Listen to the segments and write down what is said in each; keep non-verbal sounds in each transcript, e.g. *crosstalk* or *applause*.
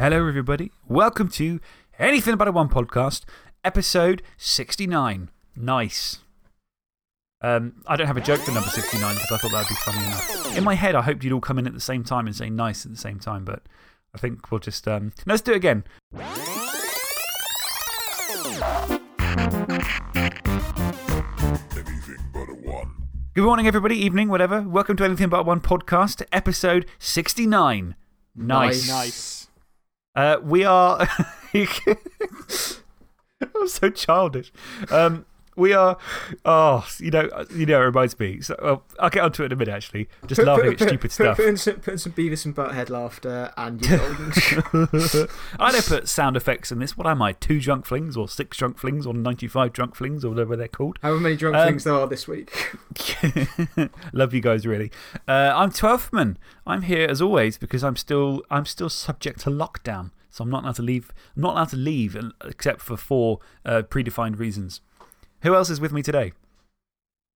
Hello, everybody. Welcome to Anything But a One podcast, episode 69. Nice. Um, I don't have a joke for number 69 because I thought that would be funny enough. In my head, I hoped you'd all come in at the same time and say nice at the same time, but I think we'll just. Um, let's do it again. Good morning, everybody, evening, whatever. Welcome to Anything But a One podcast, episode 69. Nice. Nice. Uh, we are. *laughs* I'm so childish. Um, we are. Oh, you know, you know, it reminds me. So, well, I'll get onto it in a minute, actually. Just laughing at stupid stuff. Put, in some, put in some Beavis and Butthead laughter and you're. *laughs* I don't put sound effects in this. What am I? Two drunk flings, or six drunk flings, or 95 drunk flings, or whatever they're called. However many drunk Um, things there are this week. *laughs* Love you guys, really. Uh, I'm Twelfthman. I'm here as always because I'm still, I'm still subject to lockdown. So I'm not allowed to leave, I'm not allowed to leave uh, except for four uh, predefined reasons. Who else is with me today?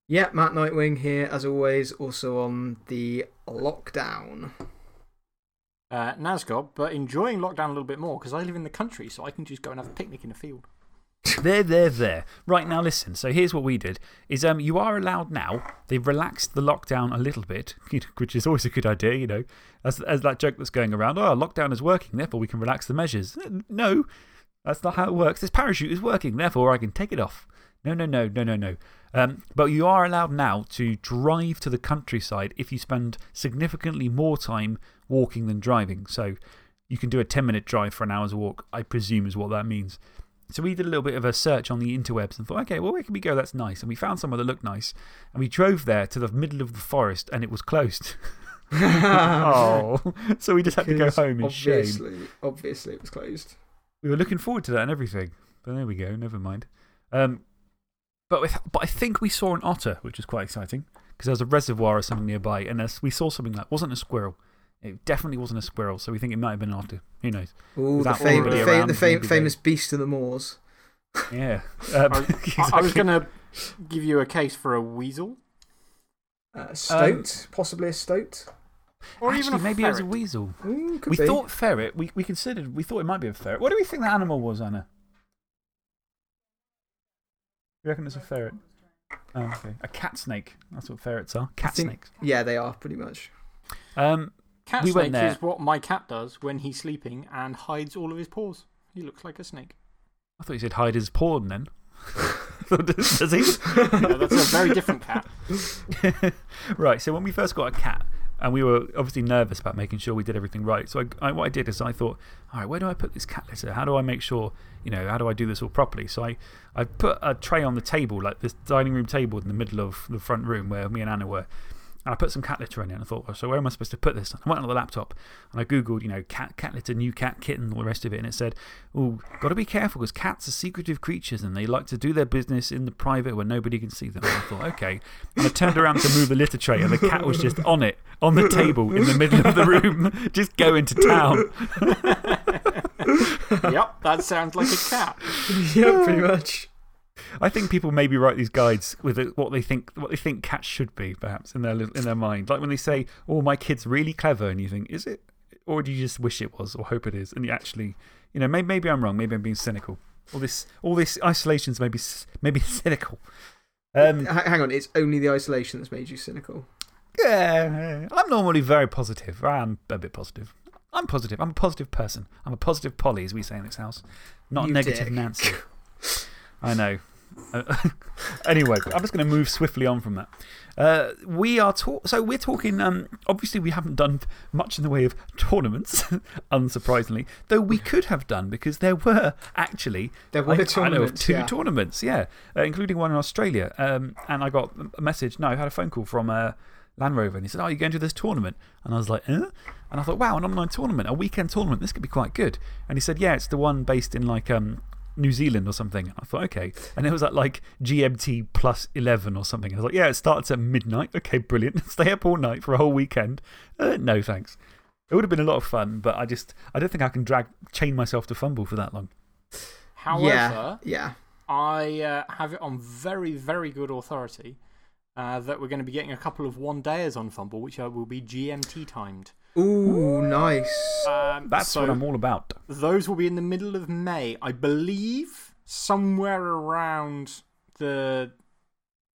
Yeah, Matt Nightwing here, as always, also on the lockdown. uh, Nazgob, but enjoying lockdown a little bit more because I live in the country, so I can just go and have a picnic in a field. *laughs* there, there, there. Right now, listen. So here's what we did: is um, you are allowed now. They've relaxed the lockdown a little bit, *laughs* which is always a good idea. You know, as as that joke that's going around. Oh, lockdown is working, therefore we can relax the measures. No, that's not how it works. This parachute is working, therefore I can take it off. No, no, no, no, no, no. Um, but you are allowed now to drive to the countryside if you spend significantly more time walking than driving. So you can do a 10 minute drive for an hour's walk, I presume is what that means. So we did a little bit of a search on the interwebs and thought, okay, well, where can we go? That's nice. And we found somewhere that looked nice. And we drove there to the middle of the forest and it was closed. *laughs* *laughs* oh. So we just had to go home in shame. obviously, Obviously, it was closed. We were looking forward to that and everything. But there we go, never mind. Um, but, with, but I think we saw an otter, which was quite exciting because there was a reservoir or something nearby. And there's- we saw something that wasn't a squirrel. It definitely wasn't a squirrel. So we think it might have been an otter. Who knows? Ooh, the, fam the, fam the fam maybe famous beast of the moors. *laughs* Yeah. Um, I, I- *laughs* I was going to give you a case for a weasel. Uh, stoat, possibly a stoat. Or Actually, even a maybe it was a weasel. Mm, could We be. thought ferret. We, we considered, we thought it might be a ferret. What do we think that animal was, Anna? You reckon it's a ferret? Oh, okay. A cat snake. That's what ferrets are. Cat think- snakes. Yeah, they are, pretty much. Um, Cat We snake there. is what my cat does when he's sleeping and hides all of his paws. He looks like a snake. I thought you said hide his porn then. does, *laughs* does he? No, that's a very different cat. *laughs* right, so when we first got a cat, and we were obviously nervous about making sure we did everything right. So I, I, what I did is I thought, all right, where do I put this cat litter? How do I make sure, you know, how do I do this all properly? So I, I put a tray on the table, like this dining room table in the middle of the front room where me and Anna were. And I put some cat litter in it and I thought, well, so where am I supposed to put this? I went on the laptop and I Googled, you know, cat, cat litter, new cat, kitten, all the rest of it. And it said, oh, got to be careful because cats are secretive creatures and they like to do their business in the private where nobody can see them. And I thought, okay. And I turned around to move the litter tray and the cat was just on it, on the table in the middle of the room, *laughs* just going to town. *laughs* yep, that sounds like a cat. *laughs* yeah, pretty much. I think people maybe write these guides with what they think, what they think cats should be, perhaps, in their, in their mind. Like when they say, oh, my kid's really clever, and you think, is it? Or do you just wish it was or hope it is? And you actually, you know, maybe, maybe I'm wrong. Maybe I'm being cynical. All this, all this isolation's maybe, maybe *laughs* cynical. Um, hang on, it's only the isolation that's made you cynical. yeah, I'm normally very positive. I'm a bit positive. I'm positive. I'm a positive person. I'm a positive Polly, as we say in this house. Not You negative dick. Nancy. *laughs* I know. Uh, *laughs* anyway, I'm just going to move swiftly on from that. Uh, we are talk so we're talking. Um, obviously, we haven't done much in the way of tournaments, *laughs* unsurprisingly, though we could have done because there were actually There were like, I know of two yeah. tournaments, yeah, uh, including one in Australia. Um, and I got a message. No, I had a phone call from uh, Land Rover, and he said, "Oh, you're going to this tournament?" And I was like, "Eh?" And I thought, "Wow, an online tournament, a weekend tournament. This could be quite good." And he said, "Yeah, it's the one based in like um, New Zealand or something." And I thought, "Okay." And it was at like GMT plus 11 or something. And I was like, "Yeah, it starts at midnight. Okay, brilliant. *laughs* Stay up all night for a whole weekend." Uh, no, thanks. It would have been a lot of fun, but I just I don't think I can drag chain myself to FUMBBL for that long. However, yeah, yeah. I uh, have it on very, very good authority uh, that we're going to be getting a couple of one dayers on FUMBBL, which uh, will be GMT timed. Ooh, nice. Um, That's so what I'm all about. Those will be in the middle of May, I believe, somewhere around the.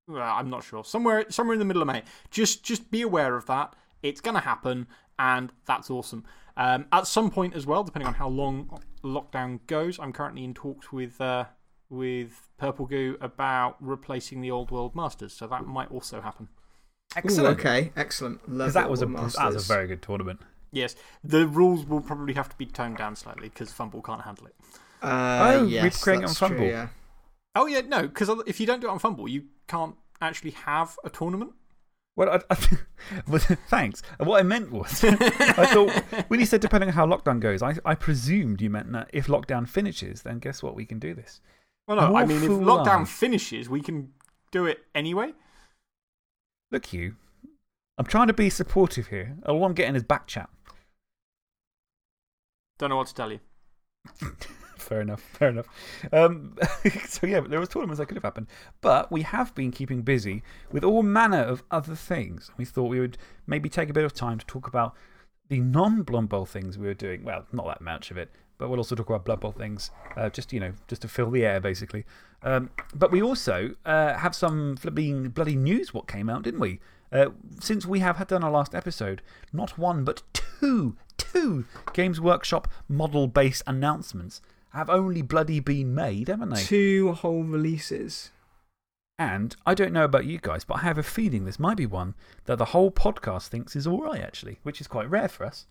Well, I'm not sure. Somewhere, somewhere in the middle of May. Just, just be aware of that. It's going to happen, and that's awesome. Um, at some point as well, depending on how long lockdown goes, I'm currently in talks with uh, with Purple Goo about replacing the Old World Masters, so that might also happen. Ooh, Excellent. okay, excellent. Because that, was a, that was a very good tournament. Yes, the rules will probably have to be toned down slightly because FUMBBL can't handle it. Uh, Oh, yes, recreating that's on true, FUMBBL. yeah. Oh, yeah, no, because if you don't do it on FUMBBL, you can't actually have a tournament. Well, I, I, *laughs* well, thanks. What I meant was, *laughs* I thought, when you said depending on how lockdown goes, I, I presumed you meant that if lockdown finishes, then guess what? We can do this. Well, no, I mean, if fool lockdown I. finishes, we can do it anyway. Look, you. I'm trying to be supportive here. All I'm getting is back chat. Don't know what to tell you. *laughs* Fair enough. Fair enough. Um, *laughs* so, yeah, there was tournaments that could have happened. But we have been keeping busy with all manner of other things. We thought we would maybe take a bit of time to talk about the non Blood Bowl things we were doing. Well, not that much of it, but we'll also talk about Blood Bowl things, uh, just, you know, just to fill the air, basically. Um, but we also uh, have some flipping bloody news what came out, didn't we? Uh, since we have had done our last episode, not one, but two, two Games Workshop model based announcements have only bloody been made, haven't they? Two whole releases. And I don't know about you guys, but I have a feeling this might be one that the whole podcast thinks is alright, actually, which is quite rare for us.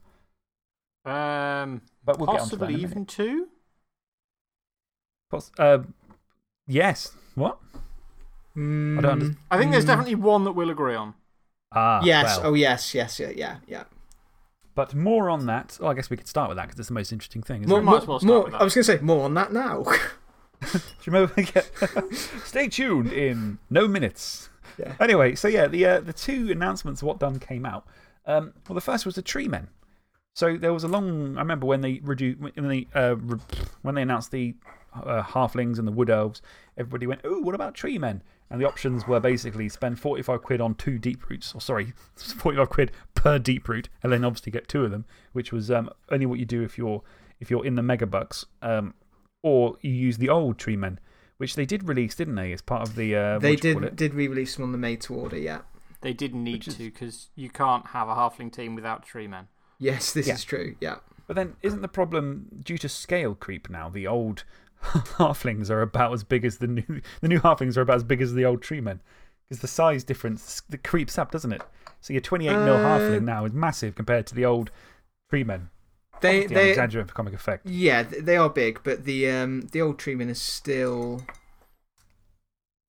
Um, But we'll get onto that possibly in even two. Poss- uh, yes. What? I don't understand. I think there's Mm. definitely one that we'll agree on. Ah, Yes, well. oh, yes, yes, yeah, yeah, yeah. But more on that. Oh, I guess we could start with that because it's the most interesting thing. More, might more, as well start more, with that. I was going to say more on that now. *laughs* *laughs* Do you remember? *laughs* Stay tuned in no minutes. Yeah. Anyway, so yeah, the, uh, the two announcements of what done came out. Um, well, the first was the Tree Men. So there was a long. I remember when they, redu- when they, uh, re- when they announced the uh, Halflings and the Wood Elves, everybody went, Oh, what about Tree Men? And the options were basically spend 45 quid on two deep roots, or sorry, *laughs* 45 quid per deep root, and then obviously get two of them, which was um, only what you do if you're, if you're in the Megabucks. Um, or you use the old Tree Men, which they did release, didn't they, as part of the. Uh, they what do you call did, did re release them on the made to order, yeah. They didn't need is- to because you can't have a halfling team without tree men. Yes, this Yeah. is true, yeah. But then, isn't the problem due to scale creep now? The old *laughs* halflings are about as big as the new. The new halflings are about as big as the old tree men. Because the size difference that creeps up, doesn't it? So your 28 mil Uh, halfling now is massive compared to the old tree men. They, Obviously, I'm they, exaggerating for comic effect. yeah, they are big, but the, um, the old tree man is still.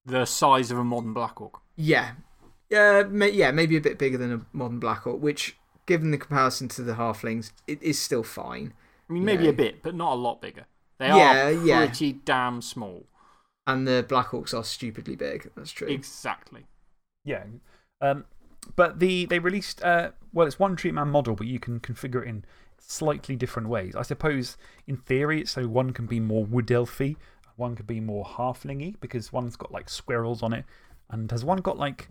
The size of a modern Black Orc. Yeah. Uh, may, yeah, maybe a bit bigger than a modern Black Orc, which, given the comparison to the Halflings, it is still fine. I mean, maybe Yeah. a bit, but not a lot bigger. They Yeah, are yeah. pretty damn small. And the Black Orcs are stupidly big. That's true. Exactly. Yeah. Um, but the, they released, uh, well, it's one tree man model, but you can configure it in slightly different ways. I suppose, in theory, so one can be more wood elfy, one could be more halflingy, because one's got like squirrels on it. And has one got like,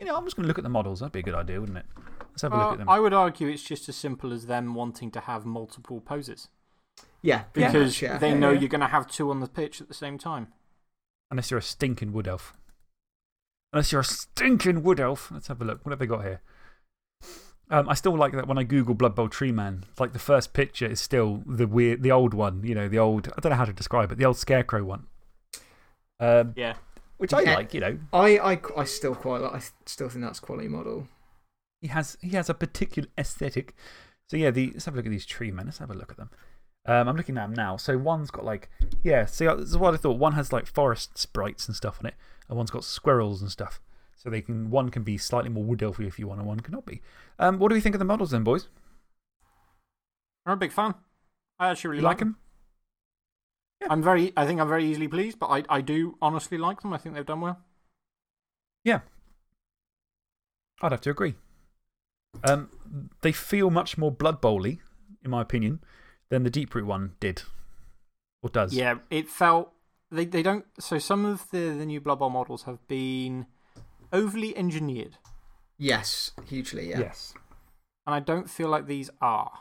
you know, I'm just going to look at the models. That'd be a good idea, wouldn't it? Let's have a look at them. I would argue it's just as simple as them wanting to have multiple poses. yeah, Because yeah. they Yeah, know yeah. you're going to have two on the pitch at the same time. Unless you're a stinking wood elf. Unless you're a stinking wood elf. Let's have a look. What have they got here? Um, I still like that when I Google Blood Bowl Tree Man. Like the first picture is still the weird, the old one, you know, the old, I don't know how to describe it, the old scarecrow one. Um, Yeah. which I Yeah. like, you know. I, I, I still quite like, I still think that's quality model. He has, he has a particular aesthetic. So, yeah, the, let's have a look at these tree men. Let's have a look at them. Um, I'm looking at them now. So, one's got like, yeah, see, this is what I thought. One has like forest sprites and stuff on it, and one's got squirrels and stuff. So, they can, one can be slightly more wood elfy if you want, and one cannot be. Um, what do we think of the models then, boys? I'm a big fan. I actually really You like them? I'm very, I think I'm very easily pleased, but I, I do honestly like them. I think they've done well. Yeah. I'd have to agree. Um, they feel much more Blood Bowly, in my opinion, than the Deep Root one did. Or does. Yeah, it felt. They, they don't. So some of the, the new Blood Bowl models have been overly engineered. Yes, hugely, yeah. Yes. and I don't feel like these are.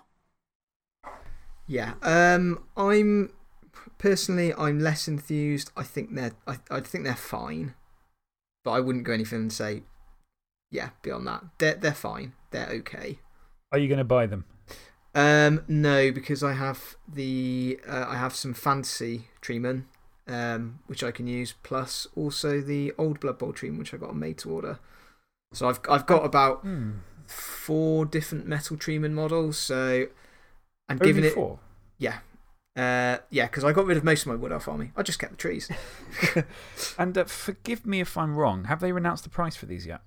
Yeah. Um, I'm personally, I'm less enthused. I think they're, I, I think they're fine, but I wouldn't go any further and say, yeah, beyond that, they're they're fine. They're okay. Are you going to buy them? Um, no, because I have the uh, I have some fantasy tree man, um, which I can use, plus also the old Blood Bowl tree man, which I got made to order. So I've I've got about Hmm. four different metal tree man models. So, and Only given it, four. yeah, uh, yeah, because I got rid of most of my wood elf army. I just kept the trees. *laughs* And uh, forgive me if I'm wrong. Have they announced the price for these yet?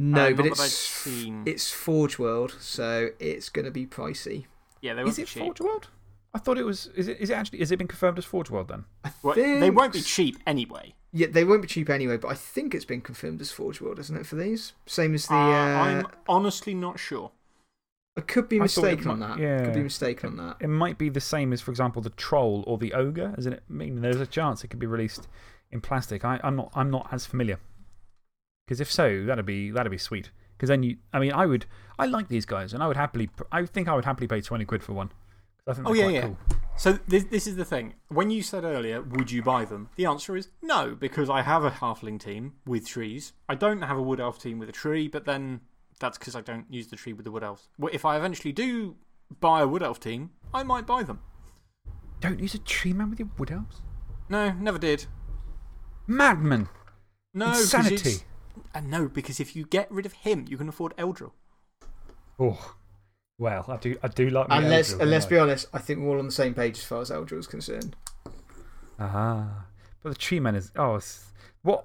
No, Uh, but not I'd it's seen. it's Forge World, so it's going to be pricey. Yeah, they won't Is be it cheap. Forge World? I thought it was. Is it, is it actually. Is it been confirmed as Forge World then? I Well, they won't be cheap anyway. Yeah, they won't be cheap anyway, but I think it's been confirmed as Forge World, isn't it, for these? Same as the. Uh, Uh, I'm honestly not sure. I could be I thought mistaken on that. yeah. Could be mistaken on that. It might be the same as, for example, the Troll or the Ogre, isn't it? I mean, there's a chance it could be released in plastic. I, I'm, not, I'm not as familiar. Because if so, that'd be, that'd be sweet. Because then you. I mean, I would. I like these guys, and I would happily. I think I would happily pay 20 quid for one. I think Oh, yeah, yeah. cool. So, this, this is the thing. When you said earlier, would you buy them? The answer is no, because I have a halfling team with trees. I don't have a wood elf team with a tree, but then that's because I don't use the tree with the wood elves. If I eventually do buy a wood elf team, I might buy them. Don't use a tree man with your wood elves. No, never did. Madman! No, Insanity. It's- Uh, no, because if you get rid of him, you can afford Eldril. Oh. Well, I do, I do like my And let's, Eldril, and let's don't be honest, I think we're all on the same page as far as Eldril is concerned. I? Ah. But the tree man is. Oh, what.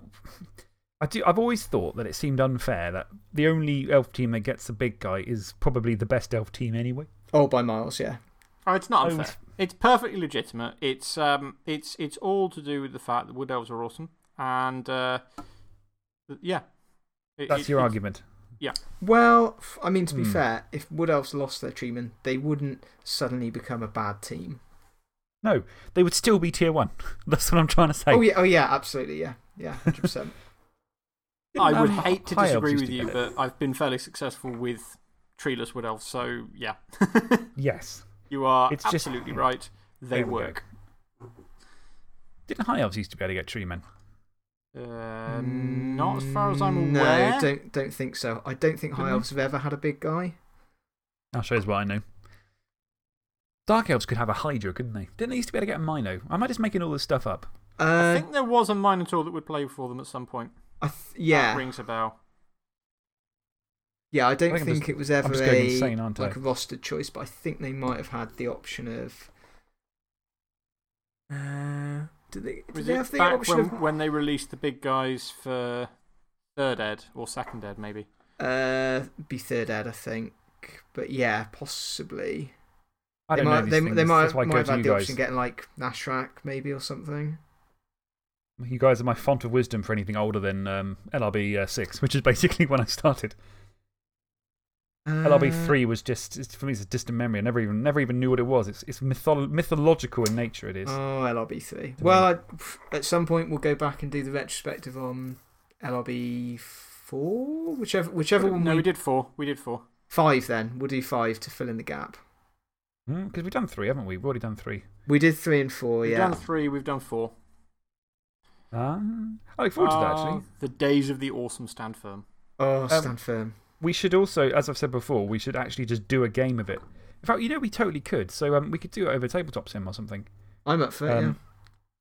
I do, I've always thought that it seemed unfair that the only elf team that gets the big guy is probably the best elf team anyway. Oh, by miles, yeah. Oh, it's not unfair. it's- It's perfectly legitimate. It's, um, it's, it's all to do with the fact that wood elves are awesome. And uh, yeah. It- That's it- your it's- argument. Yeah. Well, I mean, to be Hmm. fair, if Wood Elves lost their tree man, they wouldn't suddenly become a bad team. No, they would still be tier one. *laughs* That's what I'm trying to say. Oh, yeah, oh, yeah, absolutely, yeah. Yeah, 100%. *laughs* I would Um, hate to disagree with you, but I've been fairly successful with treeless wood elves, so yeah. *laughs* Yes. you are It's just- absolutely right. They There go. work. Didn't high elves used to be able to get tree men? Uh, not as far as I'm aware. no, don't, don't think so. I don't think High Elves have ever had a big guy. I'll show you what I know. Dark elves could have a Hydra, couldn't they? Didn't they used to be able to get a Mino? Am I just making all this stuff up? I Uh, think there was a Minotaur that would play for them at some point. I th That yeah. rings a bell. Yeah, I don't I think think just- it was ever a, insane, like a rostered choice, but I think they might have had the option of. Uh, did they, did Was they it have the back option when, of. when they released the big guys for third ed or second ed, maybe? Uh, be third ed, I think. But yeah, possibly. I don't they know. might, These they, things. they might, That's why I might have had the guys. option of getting like Nashrak, maybe, or something. You guys are my font of wisdom for anything older than um, LRB uh, 6, which is basically *laughs* when I started. Uh, LRB 3 was just, for me, it's a distant memory. I never even, never even knew what it was. It's, it's mytholo mythological in nature, it is. Oh, LRB 3. Well, I, at some point, we'll go back and do the retrospective on LRB 4, whichever, whichever one No, we we did four. We did four. Five then. We'll do five to fill in the gap. Because Hmm, we've done three, haven't we? We've already done three. We did three and four, We've yeah. done three, we've done four. Ah, I look forward to that, Ah, actually. The days of the awesome stand firm. Oh, Um, stand firm. We should also, as I've said before, we should actually just do a game of it. In fact, you know, we totally could. So um, we could do it over Tabletop Sim or something. I'm up for it, um,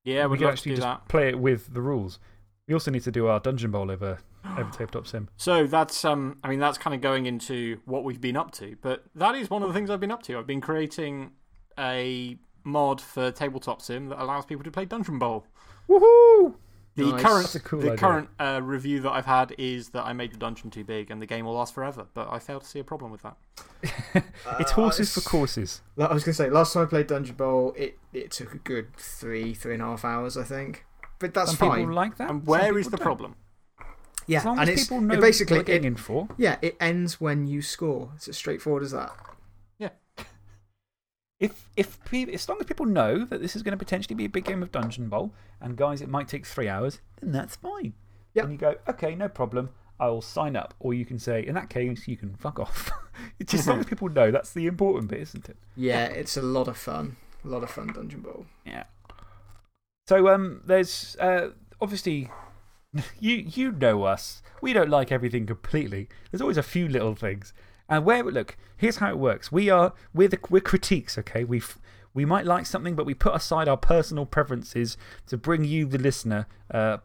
Yeah, we we'd could actually do just that. play it with the rules. We also need to do our Dungeon Bowl over, *gasps* over Tabletop Sim. So that's, um, I mean, that's kind of going into what we've been up to. But that is one of the things I've been up to. I've been creating a mod for Tabletop Sim that allows people to play Dungeon Bowl. Woohoo! The Nice. current, a cool the idea. current uh, review that I've had is that I made the dungeon too big and the game will last forever. But I fail to see a problem with that. *laughs* It's Uh, horses for courses. I was going to say, last time I played Dungeon Bowl, it, it took a good three, three and a half hours, I think. But that's Some fine. people like that. And where is the don't. problem? yeah, As long and as it's people know it basically, what they're getting it, in for. yeah, it ends when you score. It's as straightforward as that. If, if as long as people know that this is going to potentially be a big game of Dungeon Bowl, and guys, it might take three hours, then that's fine. Yep. And you go, okay, no problem. I'll sign up. Or you can say, in that case, you can fuck off. *laughs* it's just as long as *laughs* people know, that's the important bit, isn't it? Yeah, it's a lot of fun. A lot of fun, Dungeon Bowl. Yeah. So um, there's uh, obviously, *laughs* you, you know us. We don't like everything completely. There's always a few little things. And where, look, here's how it works. We are, we're, the, we're critiques, okay? we we might like something, but we put aside our personal preferences to bring you, the listener, uh,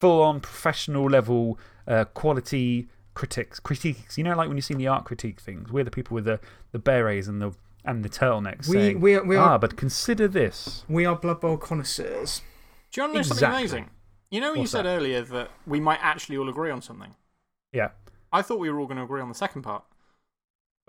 full on professional level uh, quality critics. critiques. You know, like when you've seen the art critique things, we're the people with the, the berets and the, and the turtlenecks. We, saying, we, are, we, are, ah, but consider this. we are Blood Bowl connoisseurs. Do you want to know something Exactly. amazing? You know, you What's said that? earlier that we might actually all agree on something. Yeah. I thought we were all going to agree on the second part.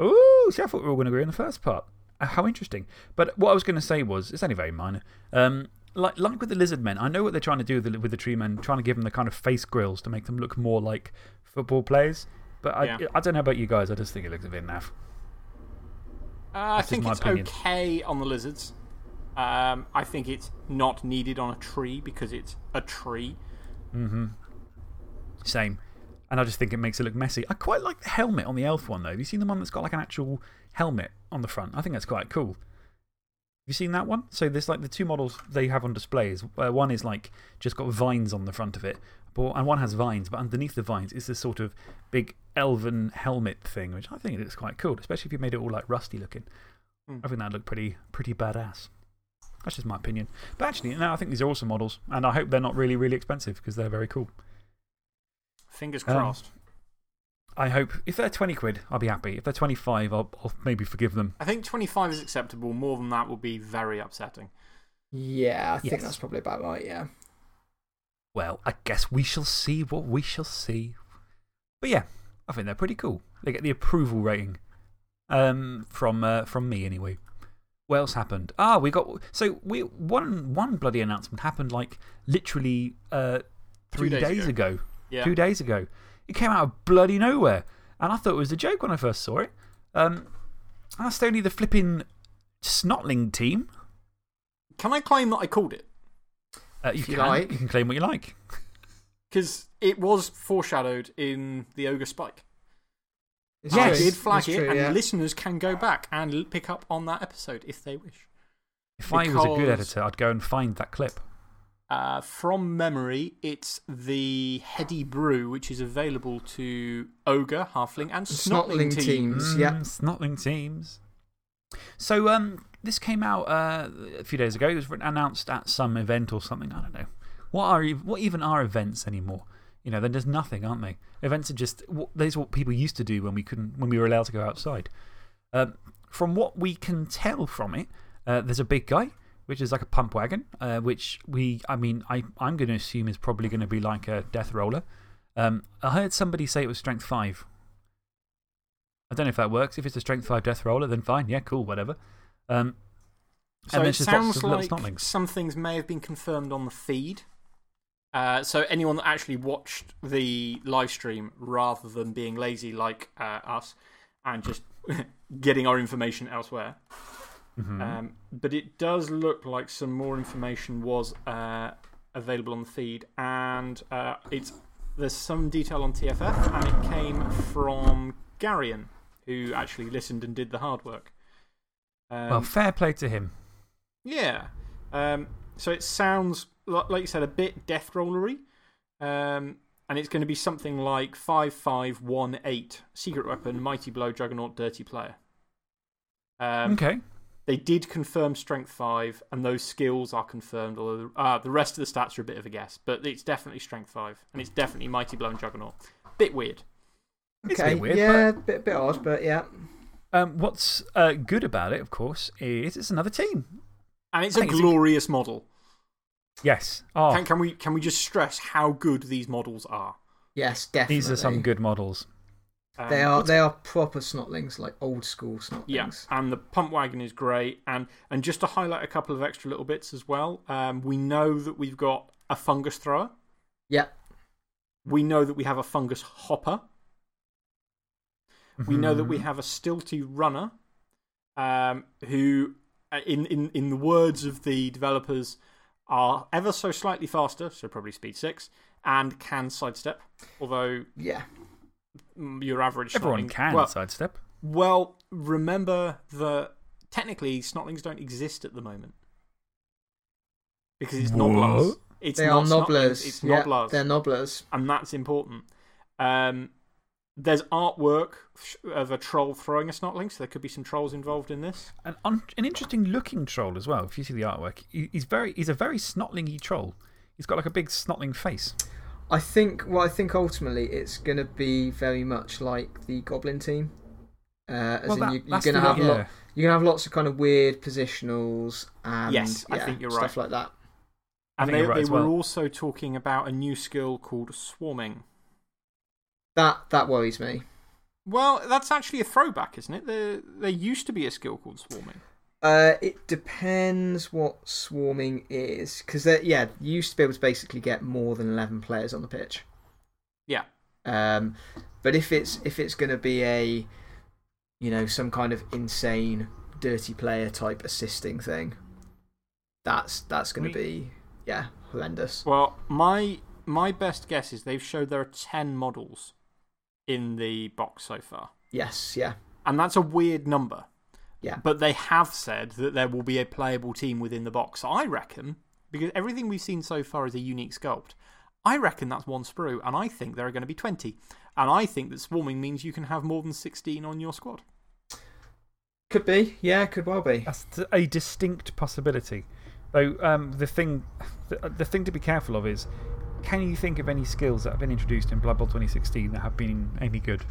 Ooh, see, I thought we were all going to agree on the first part. Uh, How interesting. But what I was going to say was, it's only very minor. Um, like, like with the lizard men, I know what they're trying to do with the, with the tree men, trying to give them the kind of face grills to make them look more like football players. But I, Yeah. I don't know about you guys, I just think it looks a bit naff. Uh, I think it's opinion. okay on the lizards. Um, I think it's not needed on a tree because it's a tree. Mm hmm. Same. And I just think it makes it look messy. I quite like the helmet on the elf one, though. Have you seen the one that's got like an actual helmet on the front? I think that's quite cool. Have you seen that one? So there's like the two models they have on displays. Uh, one is like just got vines on the front of it, but, and one has vines, but underneath the vines is this sort of big elven helmet thing, which I think it looks quite cool, especially if you made it all like rusty looking. Hmm. I think that'd look pretty, pretty badass. That's just my opinion. But actually, no, I think these are awesome models, and I hope they're not really, really expensive because they're very cool. Fingers Um, crossed. I hope if they're 20 quid, I'll be happy. If they're 25, I'll, I'll maybe forgive them. I think 25 is acceptable. More than that will be very upsetting. Yeah, I think Yes. that's probably about right, yeah. Well, I guess we shall see what we shall see. But yeah, I think they're pretty cool. They get the approval rating um, from, uh, from me, anyway. What else happened? Ah, we got. So, we, one, one bloody announcement happened like literally uh, three days days ago. ago. Yeah. Two days ago. It came out of bloody nowhere. And I thought it was a joke when I first saw it. Um, that's only the flipping Snotling team. Can I claim that I called it? Uh, you, can, like. you can claim what you like. *laughs* Because it was foreshadowed in the Ogre Spike. It's I true. did flag It's it, true, and yeah. listeners can go back and pick up on that episode if they wish. If I was a good editor, I'd go and find that clip. Uh, from memory, it's the Heady Brew, which is available to Ogre, Halfling, and Snotling, Snotling teams. teams. yeah. Mm, Snotling teams. So, um, this came out uh, a few days ago. It was announced at some event or something. I don't know. What, are, what even are events anymore? You know, then there's nothing, aren't they? Events are just. What, these what people used to do when we, couldn't, when we were allowed to go outside. Um, from what we can tell from it, uh, there's a big guy, which is like a pump wagon, uh, which we, I mean, I, I'm going to assume is probably going to be like a death roller. Um, I heard somebody say it was strength 5. I don't know if that works. If it's a strength 5 death roller, then fine. Yeah, cool, whatever. Um, So and it there's just lots sounds like some things may have been confirmed on the feed. Uh, so anyone that actually watched the live stream rather than being lazy like uh, us and just *laughs* getting our information elsewhere. Mhm. Um, but it does look like some more information was uh, available on the feed, and uh, it's, there's some detail on TFF, and it came from Garion, who actually listened and did the hard work. Um, well, fair play to him. yeah. Um, so it sounds, like you said, a bit death rollery. Um, and it's going to be something like 5518 Secret Weapon, Mighty Blow, Juggernaut, Dirty Player. Um, okay. They did confirm Strength 5, and those skills are confirmed, although uh, the rest of the stats are a bit of a guess. But it's definitely Strength 5, and it's definitely Mighty Blow and Juggernaut. Bit weird. It's a Okay, bit weird, yeah, bit, bit odd, but yeah. Um, what's uh, good about it, of course, is it's another team. And it's I a think it's a- glorious model. Yes. Oh, Can, can, we, can we just stress how good these models are? Yes, definitely. these are some good models. Um, They are, they are proper snotlings, like old school snotlings. Yeah, and the pump wagon is great. And, and just to highlight a couple of extra little bits as well, um, we know that we've got a fungus thrower. Yeah. We know that we have a fungus hopper. We know that we Mhm. have a stilty runner um, who, uh, in, in, in the words of the developers, are ever so slightly faster, so probably speed 6, and can sidestep. Although Yeah. Mm, your average. Everyone Snotling- can Well, sidestep. well, remember that technically Snotlings don't exist at the moment. Because it's What? Gnoblars. It's They not are gnoblars. It's Yeah, Gnoblars. they're gnoblars. and that's important. Um, there's artwork of a troll throwing a snotling, so there could be some trolls involved in this. An, un, an interesting looking troll as well, if you see the artwork. He, he's, very, he's a very snotlingy troll. He's got like a big snotling face. I think, well, I think ultimately it's going to be very much like the Goblin team. Uh, as Well, in that- you, you're going to have, yeah. lot, you're gonna have lots of kind of weird positionals and Yes, I think you're stuff right. like that. And they, right they were well. also talking about a new skill called swarming. That, that worries me. Well, that's actually a throwback, isn't it? There, there used to be a skill called swarming. Uh, it depends what swarming is. Because, yeah, you used to be able to basically get more than 11 players on the pitch. Yeah. Um, but if it's, if it's going to be a, you know, some kind of insane dirty player type assisting thing, that's, that's going to be, yeah, horrendous. Well, my, my best guess is they've showed there are 10 models in the box so far. Yes, yeah. And that's a weird number. Yeah. But they have said that there will be a playable team within the box. I reckon, because everything we've seen so far is a unique sculpt, I reckon that's one sprue, and I think there are going to be 20. And I think that swarming means you can have more than 16 on your squad. Could be, yeah, could well be. That's a distinct possibility. Though um, the, thing, the, the thing to be careful of is can you think of any skills that have been introduced in Blood Bowl 2016 that have been any good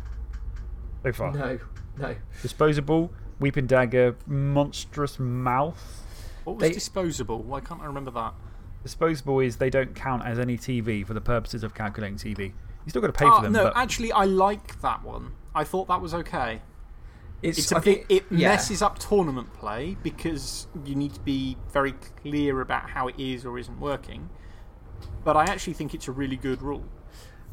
so far? No, no. Disposable, Weeping Dagger, Monstrous Mouth. What was They- disposable? Why can't I remember that? Disposable is they don't count as any TV for the purposes of calculating TV. You still got to pay Ah, for them. no, but actually, I like that one. I thought that was okay. It's, It's I a, think, it, it yeah. messes up tournament play because you need to be very clear about how it is or isn't working. But I actually think it's a really good rule.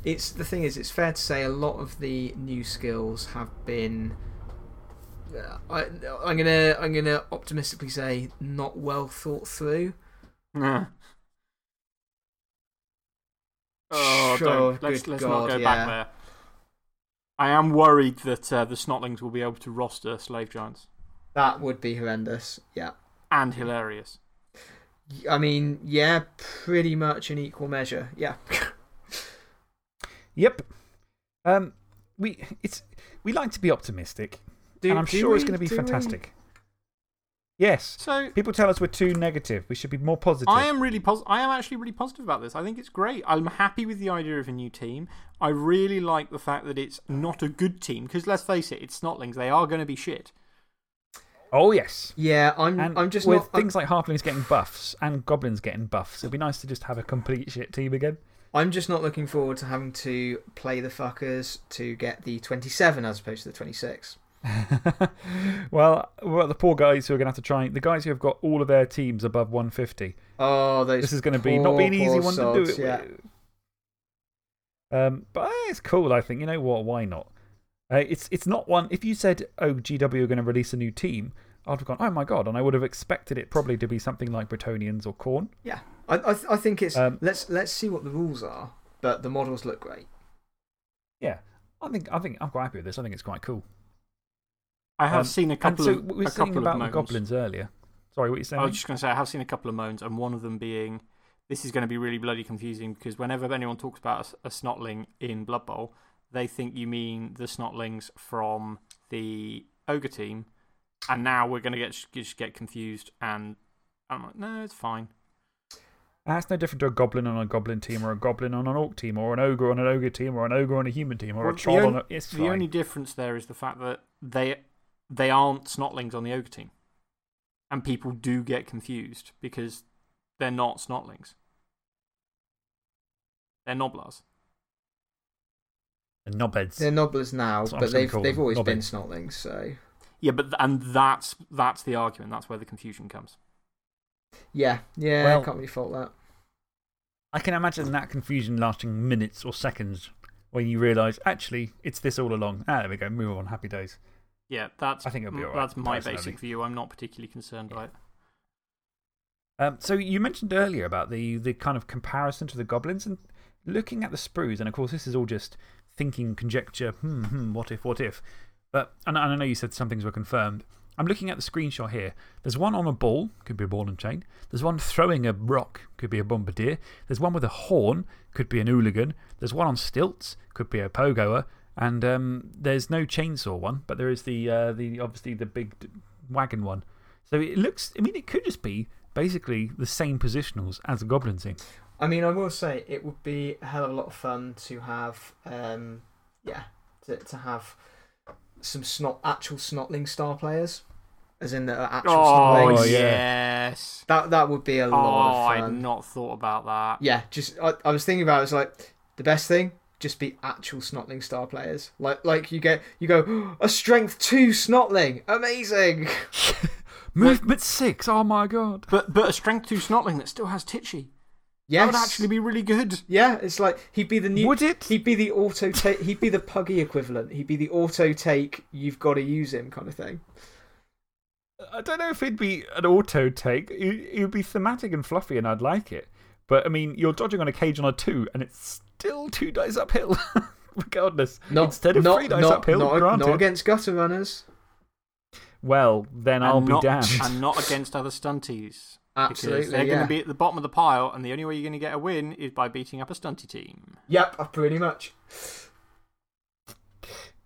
It's the thing is, it's fair to say a lot of the new skills have been. I, I'm gonna I'm gonna optimistically say not well thought through. Nah. Oh, Sure, don't. Let's, let's God, not go yeah. back there. I am worried that uh, the Snotlings will be able to roster Slave Giants. That would be horrendous. Yeah. And hilarious. I mean, yeah, pretty much in equal measure. Yeah. Yep. Um, we, it's, we like to be optimistic. Do- and I'm do sure it's going to be Do we? fantastic. Yes. So, People tell us we're too negative. We should be more positive. I am, really pos- I am actually really positive about this. I think it's great. I'm happy with the idea of a new team. I really like the fact that it's not a good team because let's face it, it's Snotlings. They are going to be shit. Oh, yes. Yeah, I'm. And I'm just with not. I'm- things like halflings getting buffs and goblins getting buffs, it'd be nice to just have a complete shit team again. I'm just not looking forward to having to play the fuckers to get the 27 as opposed to the 26. *laughs* well, well, the poor guys who are going to have to try, the guys who have got all of their teams above 150. Oh. This is going to be not be an easy one to do sods, it yeah. with. Um, but eh, it's cool, I think. You know what? Why not? Uh, it's, it's not one. If you said, oh, GW are going to release a new team, I'd have gone, oh my god. And I would have expected it probably to be something like Bretonnians or Khorne. Yeah, I, I, I think it's. Um, let's, let's see what the rules are, but the models look great. Yeah. I think, I think I'm quite happy with this. I think it's quite cool. I have Um, seen a couple so of we were a couple about of the moans. goblins earlier. Sorry, what are you saying? I was just going to say, I have seen a couple of moans, and one of them being this is going to be really bloody confusing because whenever anyone talks about a snotling in Blood Bowl, they think you mean the snotlings from the ogre team, and now we're going to get just get confused. And I'm like, no, it's fine. That's no different to a goblin on a goblin team, or a goblin on an orc team, or an ogre on an ogre team, or an ogre on a human team, or Well, a troll on a. It's the fine. only difference there is the fact that they they aren't snotlings on the ogre team, and people do get confused because they're not snotlings. They're gnoblars. The knobheads. They're gnoblars now, That's what I'm but they've, they've always them, been nobbins. snotlings, so. Yeah, but and that's that's the argument. That's where the confusion comes. Yeah, yeah, Well- I can't really fault that. I can imagine that confusion lasting minutes or seconds when you realise, actually, it's this all along. Ah, there we go. Move on. Happy days. Yeah, that's I think it'll be That's my basic view. I'm not particularly concerned by it. Um, so you mentioned earlier about the, the kind of comparison to the goblins and looking at the sprues, and of course, this is all just thinking, conjecture, hmm, hmm, what if, what if. But, and I know you said some things were confirmed. I'm looking at the screenshot here. There's one on a ball, could be a ball and chain. There's one throwing a rock, could be a bombardier. There's one with a horn, could be an hooligan. There's one on stilts, could be a pogoer. And um, there's no chainsaw one, but there is the, uh, the, obviously the big wagon one. So it looks, I mean, it could just be basically the same positionals as the goblin team. I mean, I will say it would be a hell of a lot of fun to have, um, yeah, to, to have some snot, actual Snotling star players. As in the actual Oh, Snotlings. yes. That, that would be a Oh, lot I'd of fun. not thought about that. Yeah, just, I, I was thinking about it, it's like, the best thing, just be actual Snotling star players. Like, like you get, you go, *gasps* a strength two Snotling, amazing! *laughs* Movement six, oh my god. But, but a strength 2 Snotling that still has Titchy. Yes. That would actually be really good. Yeah, it's like he'd be the new. Would it? He'd be the auto take. He'd be the puggy equivalent. He'd be the auto take. You've got to use him kind of thing. I don't know if it'd be an auto take. It, it would be thematic and fluffy, and I'd like it. But I mean, you're dodging on a cage on a two, and it's still two dice uphill, *laughs* regardless. Not Instead of not, three dice not, uphill, not, granted. not against gutter runners. well, then I'll and be not, damned. And not *laughs* against other stunties. Because Absolutely, they're yeah. going to be at the bottom of the pile, and the only way you're going to get a win is by beating up a stunty team. Yep, uh, pretty much.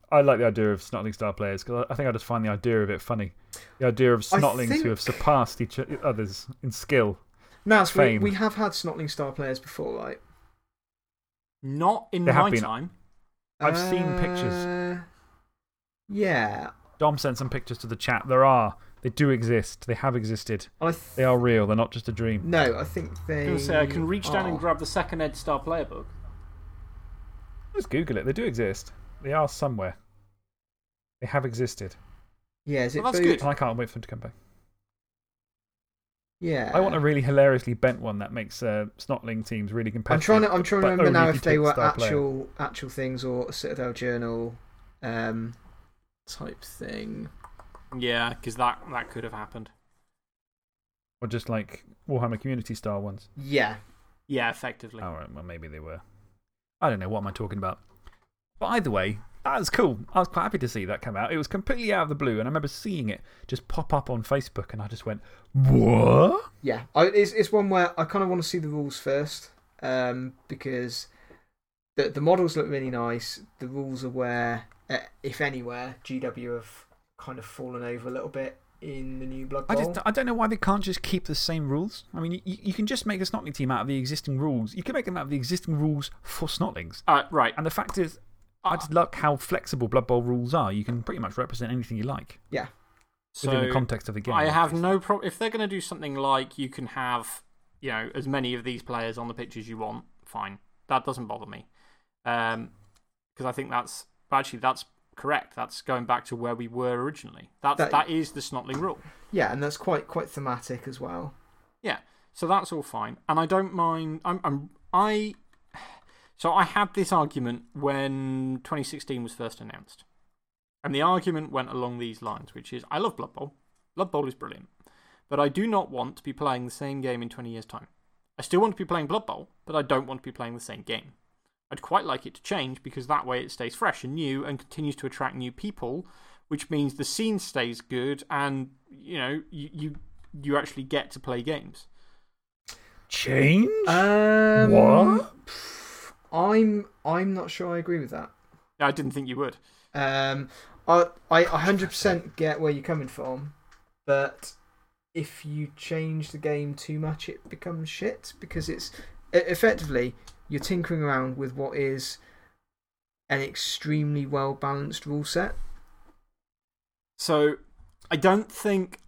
I like the idea of Snotling star players because I think I just find the idea of it funny. The idea of I Snotlings who have surpassed each others in skill. Now, so we, we have had Snotling star players before, right? Not in There my time. I've seen pictures. Uh, Yeah, Dom sent some pictures to the chat. There are. They do exist. They have existed. I. Th They are real. They're not just a dream. no, I think they. was going to say, I can reach down and grab the second Ed Star player book. Just Google it. They do exist. They are somewhere. They have existed. Yeah, is it Well, that's Bo- good. And I can't wait for them to come back. Yeah. I want a really hilariously bent one that makes uh, Snotling teams really competitive. I'm trying to. I'm trying to remember now if they were star player. actual actual things or a Citadel Journal, um, type thing. Yeah, because that, that could have happened. Or just like Warhammer Community style ones. Yeah. Yeah, effectively. Oh, right, well, maybe they were. I don't know. What am I talking about? But either way, that was cool. I was quite happy to see that come out. It was completely out of the blue, and I remember seeing it just pop up on Facebook, and I just went, What? Yeah, I, it's, it's one where I kind of want to see the rules first um, because the, the models look really nice. The rules are where, uh, if anywhere, GW have kind of fallen over a little bit in the new Blood Bowl. I, just, I don't know why they can't just keep the same rules. I mean, you, you can just make a Snotling team out of the existing rules. You can make them out of the existing rules for Snotlings. Uh, right. And the fact is, I just like how flexible Blood Bowl rules are. You can pretty much represent anything you like yeah. So within the context of the game. I have no problem. If they're going to do something like you can have, you know, as many of these players on the pitch as you want, fine. That doesn't bother me. Um, because I think that's actually that's correct. That's going back to where we were originally. That's, That- that is the Snotling rule. Yeah, and that's quite quite thematic as well. Yeah, so that's all fine, and I don't mind. I'm, I'm I. So I had this argument when 2016 was first announced, and the argument went along these lines, which is I love Blood Bowl. Blood Bowl is brilliant, but I do not want to be playing the same game in 20 years' time. I still want to be playing Blood Bowl, but I don't want to be playing the same game. I'd quite like it to change because that way it stays fresh and new and continues to attract new people, which means the scene stays good and you know you you, you actually get to play games. Change? Um, What? I'm, I'm not sure I agree with that. I didn't think you would. Um, I, I 100% get where you're coming from, but if you change the game too much, it becomes shit because it's effectively you're tinkering around with what is an extremely well balanced rule set. So I don't think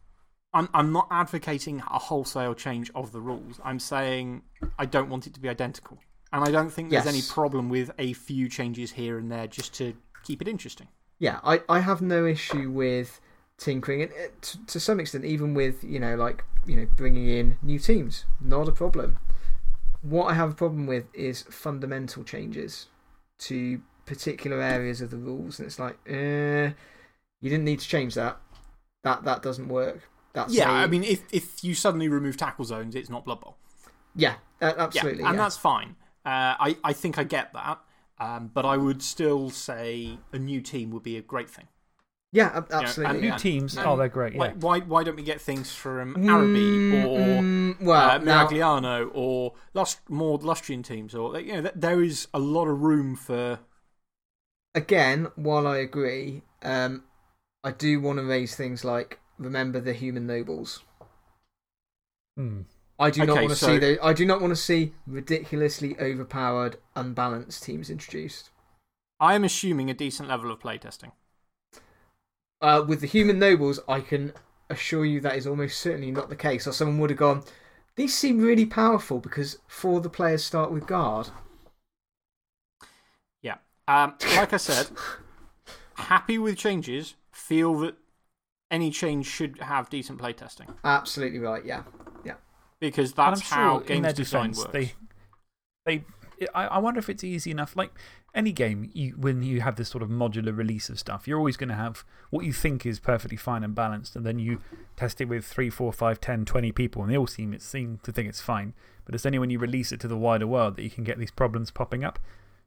I'm I'm not advocating a wholesale change of the rules. I'm saying I don't want it to be identical. And I don't think there's any problem with a few changes here and there just to keep it interesting. Yeah, I, I have no issue with tinkering, and uh, to, to some extent, even with you know like you know bringing in new teams, not a problem. What I have a problem with is fundamental changes to particular areas of the rules, and it's like, eh, you didn't need to change that. That that doesn't work. That's Yeah, a- I mean, if, if you suddenly remove tackle zones, it's not Blood Bowl. yeah, uh, Yeah, absolutely. and yeah. that's fine. Uh, I, I think I get that. Um, but I would still say a new team would be a great thing. yeah, ab- absolutely. and New yeah. teams, And oh, they're great. Why, Yeah. why, why don't we get things from Araby Mm, or mm, well, uh, now- or Lust, more Lustrian teams? Or you know, th- There is a lot of room for. again, while I agree, um, I do want to raise things like remember the human nobles. Hmm. I do not want to so- see the, I do not want to see ridiculously overpowered, unbalanced teams introduced. I am assuming a decent level of playtesting. Uh, with the human nobles, I can assure you that is almost certainly not the case. Or someone would have gone, these seem really powerful because four of the players start with guard. Yeah. Um, like I said, *laughs* happy with changes, feel that any change should have decent playtesting. Absolutely right. Yeah. Because that's how sure their games design defense, works. they, they, I, I wonder if it's easy enough. Like any game, you, when you have this sort of modular release of stuff, you're always going to have what you think is perfectly fine and balanced, and then you test it with 3, 4, 10, 20 people, and they all seem, it seem to think it's fine. But it's only when you release it to the wider world that you can get these problems popping up.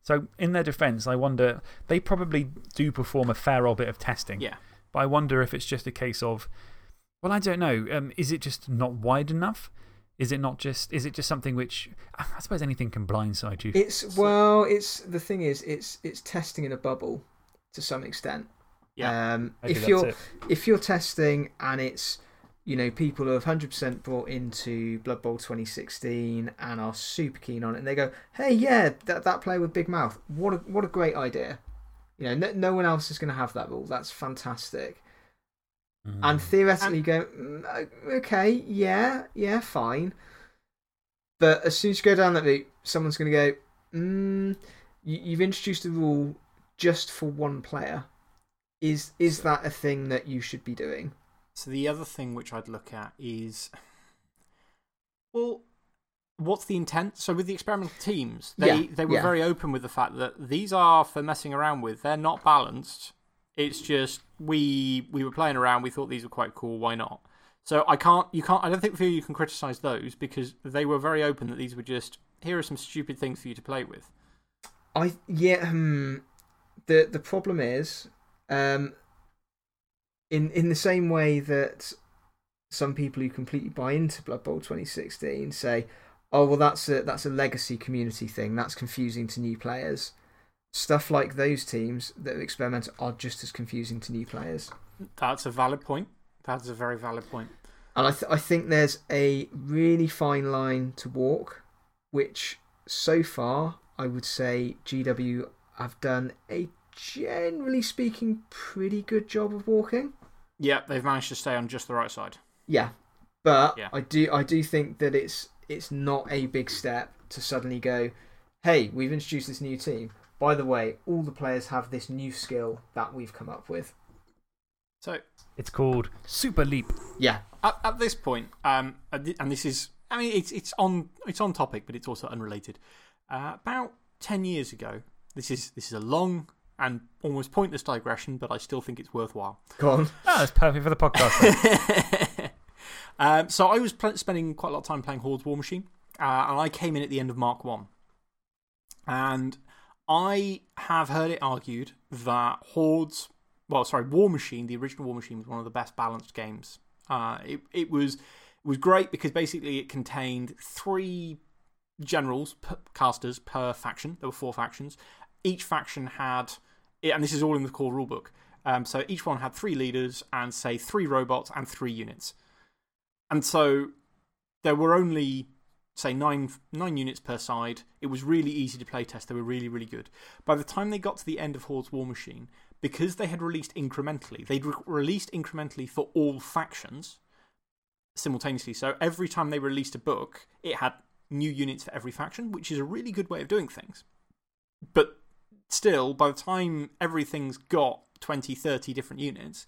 So, in their defense, I wonder, they probably do perform a fair old bit of testing. Yeah. But I wonder if it's just a case of, well, I don't know. Um, is it just not wide enough? Is it not just, is it just something which, I suppose anything can blindside you. It's, well, it's, the thing is, it's, it's testing in a bubble to some extent. Yeah. Um, if, you're, it. if you're testing and it's, you know, people who have 100% brought into Blood Bowl 2016 and are super keen on it, and they go, hey, yeah, that, that player with Big Mouth, what a, what a great idea. You know, no, no one else is going to have that rule. That's fantastic. And Mm. theoretically, you go, "Mm, okay, yeah, yeah, fine. But as soon as you go down that route, someone's going to go, mm, you, you've introduced a rule just for one player. Is, is that a thing that you should be doing? So the other thing which I'd look at is, well, what's the intent? So with the experimental teams, they, Yeah, they were yeah. very open with the fact that these are for messing around with. They're not balanced. It's just we, we were playing around, we thought these were quite cool, why not? So I can't, you can't, I don't think you can criticise those because they were very open that these were just, here are some stupid things for you to play with. I yeah. Hmm, the the problem is, um, in in the same way that some people who completely buy into Blood Bowl 2016 say, "Oh well, that's a that's a legacy community thing. That's confusing to new players." Stuff like those teams that are experimental are just as confusing to new players. That's a valid point. That's a very valid point. And I, th I think there's a really fine line to walk, which so far I would say GW have done a generally speaking pretty good job of walking. Yeah, they've managed to stay on just the right side. Yeah, but Yeah. I do I do think that it's it's not a big step to suddenly go, hey, we've introduced this new team. By the way, all the players have this new skill that we've come up with. So It's called Super Leap. Yeah, At, at this point, um, and this is, I mean, it's, it's, on, it's on topic, but it's also unrelated. Uh, about 10 years ago, this is, this is a long and almost pointless digression, but I still think it's worthwhile. go on. *laughs* Ah, that's perfect for the podcast. *laughs* um, so I was spending quite a lot of time playing Hordes War Machine, uh, and I came in at the end of Mark 1. And I have heard it argued that Hordes, well, sorry, Warmachine, the original Warmachine, was one of the best balanced games. Uh, it, it, was, it was great because basically it contained three generals, per, casters per faction. There were four factions. Each faction had, and this is all in the core rulebook. Um, so each one had three leaders and, say, three robots and three units. And so there were only, say, nine, nine units per side. It was really easy to play test. They were really, really good. By the time they got to the end of Hordes War Machine, because they had released incrementally, they'd re released incrementally for all factions simultaneously. So every time they released a book, it had new units for every faction, which is a really good way of doing things. But still, by the time everything's got 20, 30 different units,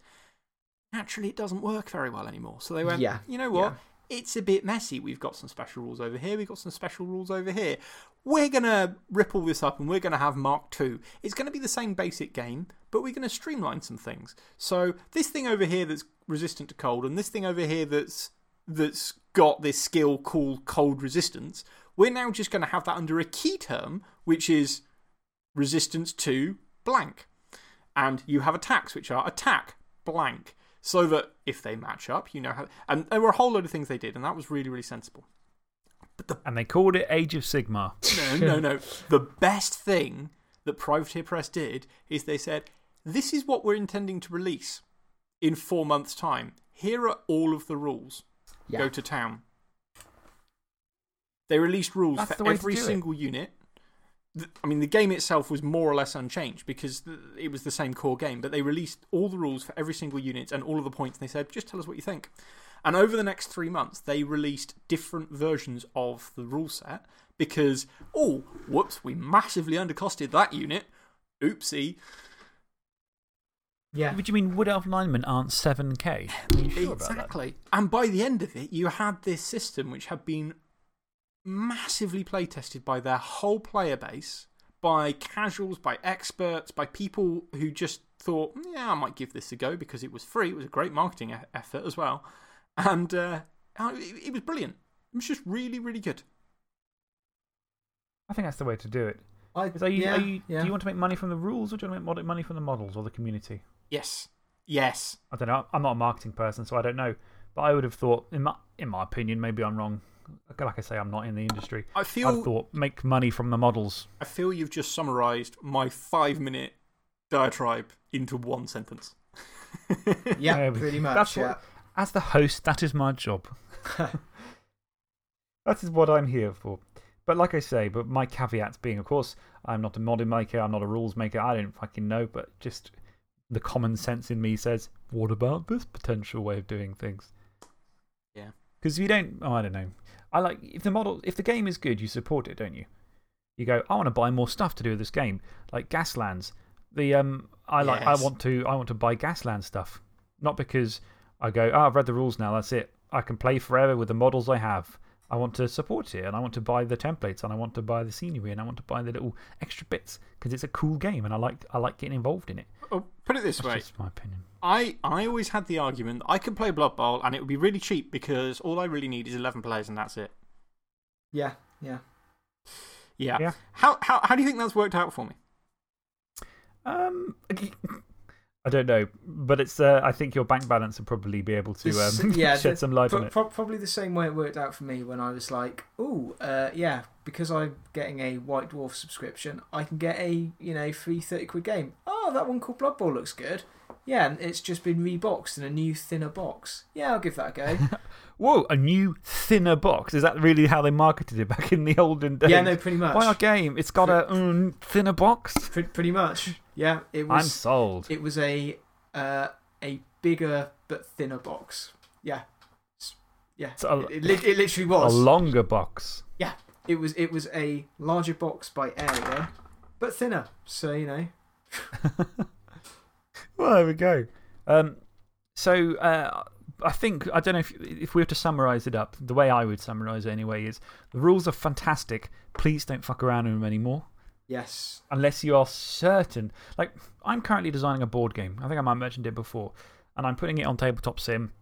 naturally it doesn't work very well anymore. So they went, Yeah, you know what? It's a bit messy. We've got some special rules over here, we've got some special rules over here. We're going to rip all this up and we're going to have Mark II. It's going to be the same basic game, but we're going to streamline some things. So, this thing over here that's resistant to cold, and this thing over here that's, that's got this skill called cold resistance, we're now just going to have that under a key term, which is resistance to blank. And you have attacks, which are attack blank. So that if they match up, you know how. And there were a whole load of things they did, and that was really, really sensible. But the, and they called it Age of Sigmar. No, no, no. *laughs* The best thing that Privateer Press did is they said, This is what we're intending to release in four months' time. Here are all of the rules. Go to town. They released rules That's for every single it. unit. I mean, the game itself was more or less unchanged because it was the same core game, but they released all the rules for every single unit and all of the points, and they said, just tell us what you think. And over the next three months, they released different versions of the rule set because, oh, whoops, we massively undercosted that unit. Oopsie. Yeah. What do you mean Wood Elf linemen aren't 7k? Sure exactly. And by the end of it, you had this system which had been massively play tested by their whole player base, by casuals, by experts, by people who just thought, yeah, I might give this a go because it was free. It was a great marketing e effort as well. And uh, it, it was brilliant. It was just really, really good. I think that's the way to do it. I, are you, yeah, are you, yeah. Do you want to make money from the rules or do you want to make money from the models or the community? Yes. Yes. I don't know. I'm not a marketing person, so I don't know. But I would have thought, in my, in my opinion, maybe I'm wrong, like I say, I'm not in the industry. I feel. I thought make money from the models. I feel you've just summarised my five minute diatribe into one sentence. *laughs* yeah, yeah, pretty much. That's yeah. What, as the host, that is my job. *laughs* that is what I'm here for. But like I say, but my caveat being, of course, I'm not a modding maker, I'm not a rules maker, I don't fucking know, but just the common sense in me says, what about this potential way of doing things? Yeah. Because you don't, oh, I don't know. I like, if the model, if the game is good, you support it, don't you? You go, I want to buy more stuff to do with this game. Like Gaslands. The, um, I, like, I, want to, I want to buy Gasland stuff. Not because I go, oh, I've read the rules now, that's it. I can play forever with the models I have. I want to support it and I want to buy the templates and I want to buy the scenery and I want to buy the little extra bits because it's a cool game and I like, I like getting involved in it. Oh, put it this That's way. That's my opinion. I, I always had the argument I could play Blood Bowl and it would be really cheap because all I really need is 11 players and that's it. Yeah, yeah. Yeah. yeah. How, how, how do you think that's worked out for me? Um, I don't know, but it's, uh, I think your bank balance will probably be able to um, *laughs* yeah, shed some light pro on it. Pro probably the same way it worked out for me when I was like, oh, uh, yeah, because I'm getting a White Dwarf subscription, I can get a you know free 30 quid game. Oh, that one called Blood Bowl looks good. Yeah, and it's just been reboxed in a new, thinner box. Yeah, I'll give that a go. *laughs* Whoa, a new, thinner box. Is that really how they marketed it back in the olden days? Yeah, no, pretty much. Why our game? It's got a um, thinner box? Pretty, pretty much. Yeah, it was. I'm sold. It was a, uh, a bigger but thinner box. Yeah. Yeah. A, it, it, it literally was. A longer box. Yeah. It was, it was a larger box by area, but thinner. So, you know. *laughs* well, there we go. Um, so, uh, I think, I don't know if, if we were to summarise it up, the way I would summarise it anyway is the rules are fantastic. Please don't fuck around with them anymore. Yes. Unless you are certain. Like, I'm currently designing a board game. I think I might have mentioned it before. And I'm putting it on Tabletop Sim.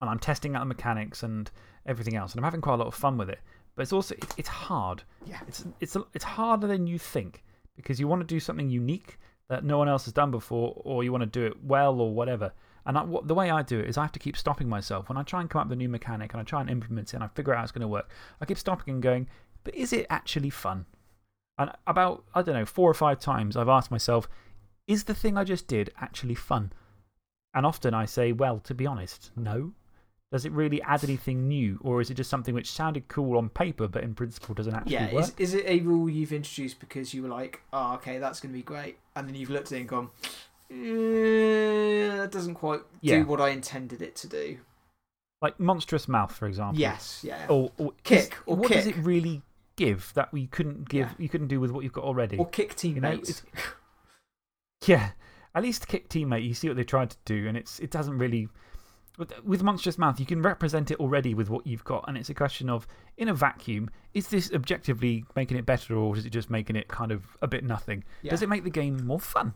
And I'm testing out the mechanics and everything else. And I'm having quite a lot of fun with it. But it's also it's, it's hard. Yeah. It's, it's, it's harder than you think because you want to do something unique that no one else has done before, or you want to do it well, or whatever. And I, the way I do it is I have to keep stopping myself. When I try and come up with a new mechanic and I try and implement it and I figure out how it's going to work, I keep stopping and going, but is it actually fun? And about, I don't know, four or five times I've asked myself, is the thing I just did actually fun? And often I say, well, to be honest, no. Does it really add anything new? Or is it just something which sounded cool on paper, but in principle doesn't actually yeah, work? Is, is it a rule you've introduced because you were like, oh, okay, that's going to be great? And then you've looked at it and gone, that doesn't quite yeah. do what I intended it to do. Like Monstrous Mouth, for example. Yes, yeah. Or, or kick. Or what kick. does it really give that you couldn't, give, Yeah. you couldn't do with what you've got already? Or kick You know, teammates. *laughs* yeah. At least kick teammate, you see what they tried to do, and it's, it doesn't really. With, with Monstrous Mouth, you can represent it already with what you've got. And it's a question of, in a vacuum, is this objectively making it better or is it just making it kind of a bit nothing? Does it make the game more fun?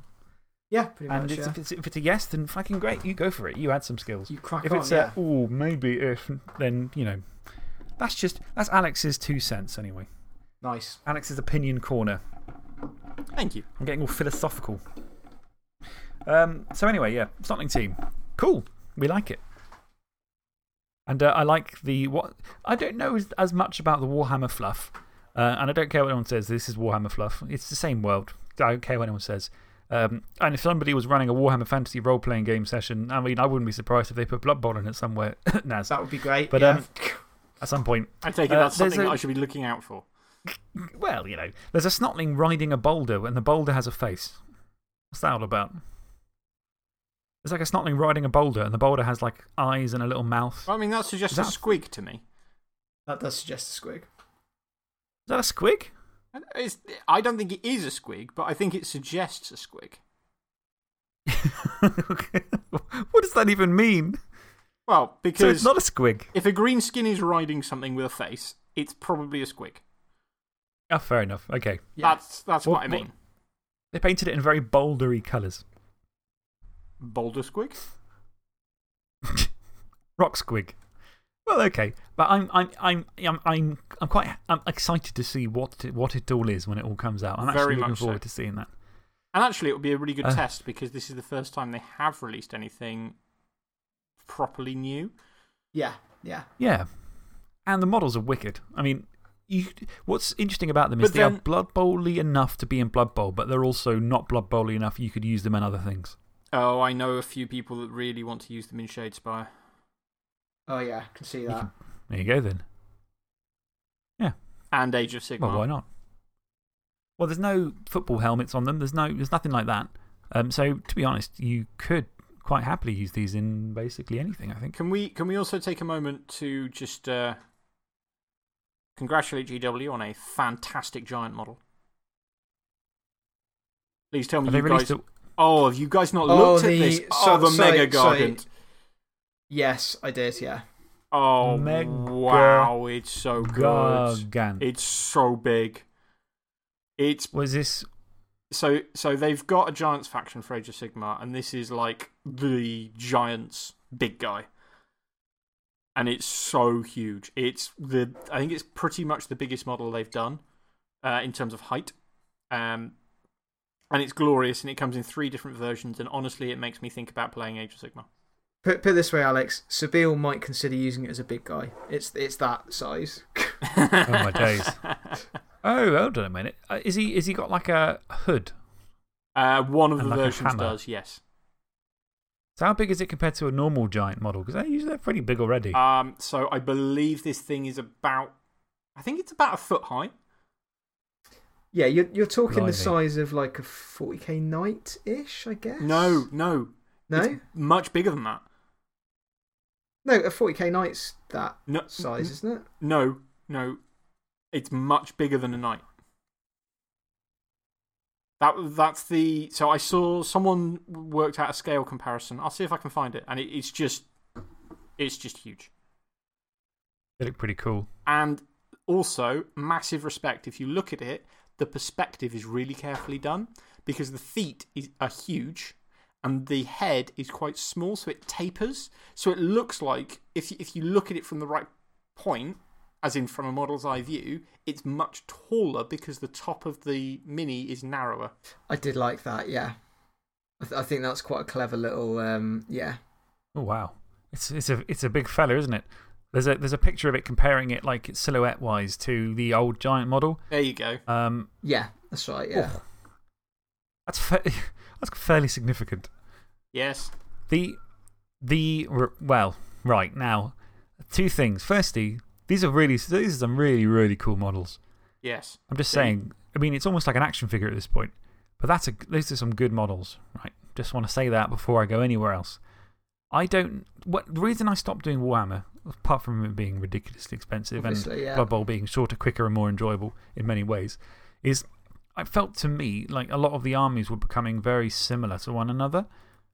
Yeah, pretty And much. it's, yeah. if, it's, if it's a yes, then fucking great. You go for it. You add some skills. You crack If on, it's yeah. a, oh, maybe if, then, you know, that's just, that's Alex's two cents anyway. Nice. Alex's opinion corner. Thank you. I'm getting all philosophical. Um, so, anyway, yeah, Snotling team. Cool. We like it. And uh, I like the. what I don't know as, as much about the Warhammer fluff. Uh, and I don't care what anyone says. This is Warhammer fluff. It's the same world. I don't care what anyone says. Um, and if somebody was running a Warhammer Fantasy role playing game session, I mean, I wouldn't be surprised if they put Blood Bowl in it somewhere, *laughs* Naz, That would be great. But, yeah. um, *laughs* at some point. I take it Uh, that's there's something a- that I should be looking out for. Well, you know, there's a Snotling riding a boulder, and the boulder has a face. What's that all about? It's like a Snotling riding a boulder, and the boulder has like eyes and a little mouth. I mean, that suggests Is a that- squig to me. that does suggest a squig. Is that a squig? It's, I don't think it is a squig, but I think it suggests a squig. *laughs* what does that even mean? Well, So because it's not a squig. if a green skin is riding something with a face, it's probably a squig. Oh, ah, fair enough. Okay. Yeah. That's, that's What- what, I what- mean. They painted it in very bouldery colours. Boulder squig? *laughs* Rock squig. Well, okay. But I'm, I'm, I'm, I'm, I'm, I'm quite I'm excited to see what it, what it all is when it all comes out. I'm Very actually looking much so. forward to seeing that. And actually, it would be a really good Uh. test because this is the first time they have released anything properly new. Yeah, yeah. Yeah. And the models are wicked. I mean, you, what's interesting about them is But they are then- Blood Bowl-y enough to be in Blood Bowl, but they're also not Blood Bowl-y enough you could use them in other things. Oh, I know a few people that really want to use them in Shadespire. Oh, yeah, I can see You that. can- There you go then. Yeah. And Age of Sigmar. Well, why not? Well, there's no football helmets on them. There's, no, there's nothing like that. Um, so, to be honest, you could quite happily use these in basically anything, I think. Can we, can we also take a moment to just uh, congratulate GW on a fantastic giant model? Please tell me Have they you guys. It? Oh, have you guys not Oh, looked at this? so- oh, the sorry, Mega sorry. Gargant. Yes, I did, yeah. Oh, Mega wow. It's so good. Gargant. It's so big. It's Was this. so so they've got a giants faction for Age of Sigmar, and this is like the giants big guy, and it's so huge. It's the I think it's pretty much the biggest model they've done uh, in terms of height, um, and it's glorious, and it comes in three different versions. And honestly, it makes me think about playing Age of Sigmar. Put, put it this way, Alex. Sabine might consider using it as a big guy. It's, it's that size. *laughs* Oh, my days. *laughs* Oh, hold on a minute. Uh, is he, is he got like a hood? Uh, one of And the like versions does, yes. So, how big is it compared to a normal giant model? Because they're usually they're pretty big already. Um, so I believe this thing is about, I think it's about a foot high. Yeah, you're, you're talking Blimey. the size of like a 40k knight ish, I guess? No, no, No? It's much bigger than that. No, a 40k knight's that No, size, isn't it? No, no, it's much bigger than a knight. That that's the so I saw someone worked out a scale comparison. I'll see if I can find it, and it, it's just it's just huge. They look pretty cool. And also, massive respect. If you look at it, the perspective is really carefully done because the feet is, are huge and the head is quite small, so it tapers. So it looks like if you, if you look at it from the right point, as in from a model's eye view, it's much taller because the top of the mini is narrower. I did like that, yeah. I, th I think that's quite a clever little, um, yeah. Oh, wow. It's, it's, a, it's a big fella, isn't it? There's a, there's a picture of it comparing it like silhouette wise to the old giant model. There you go. Um, Yeah, that's right, yeah. oh, that's, fa *laughs* that's fairly significant. Yes. The, the, well, right, now, two things. Firstly, these are really, these are some really, really cool models. Yes. I'm just saying, I mean, it's almost like an action figure at this point. But that's a, those are some good models, right? Just want to say that before I go anywhere else. I don't. What, the reason I stopped doing Warhammer, apart from it being ridiculously expensive Obviously, and yeah. Blood Bowl being shorter, quicker, and more enjoyable in many ways, is I felt to me like a lot of the armies were becoming very similar to one another.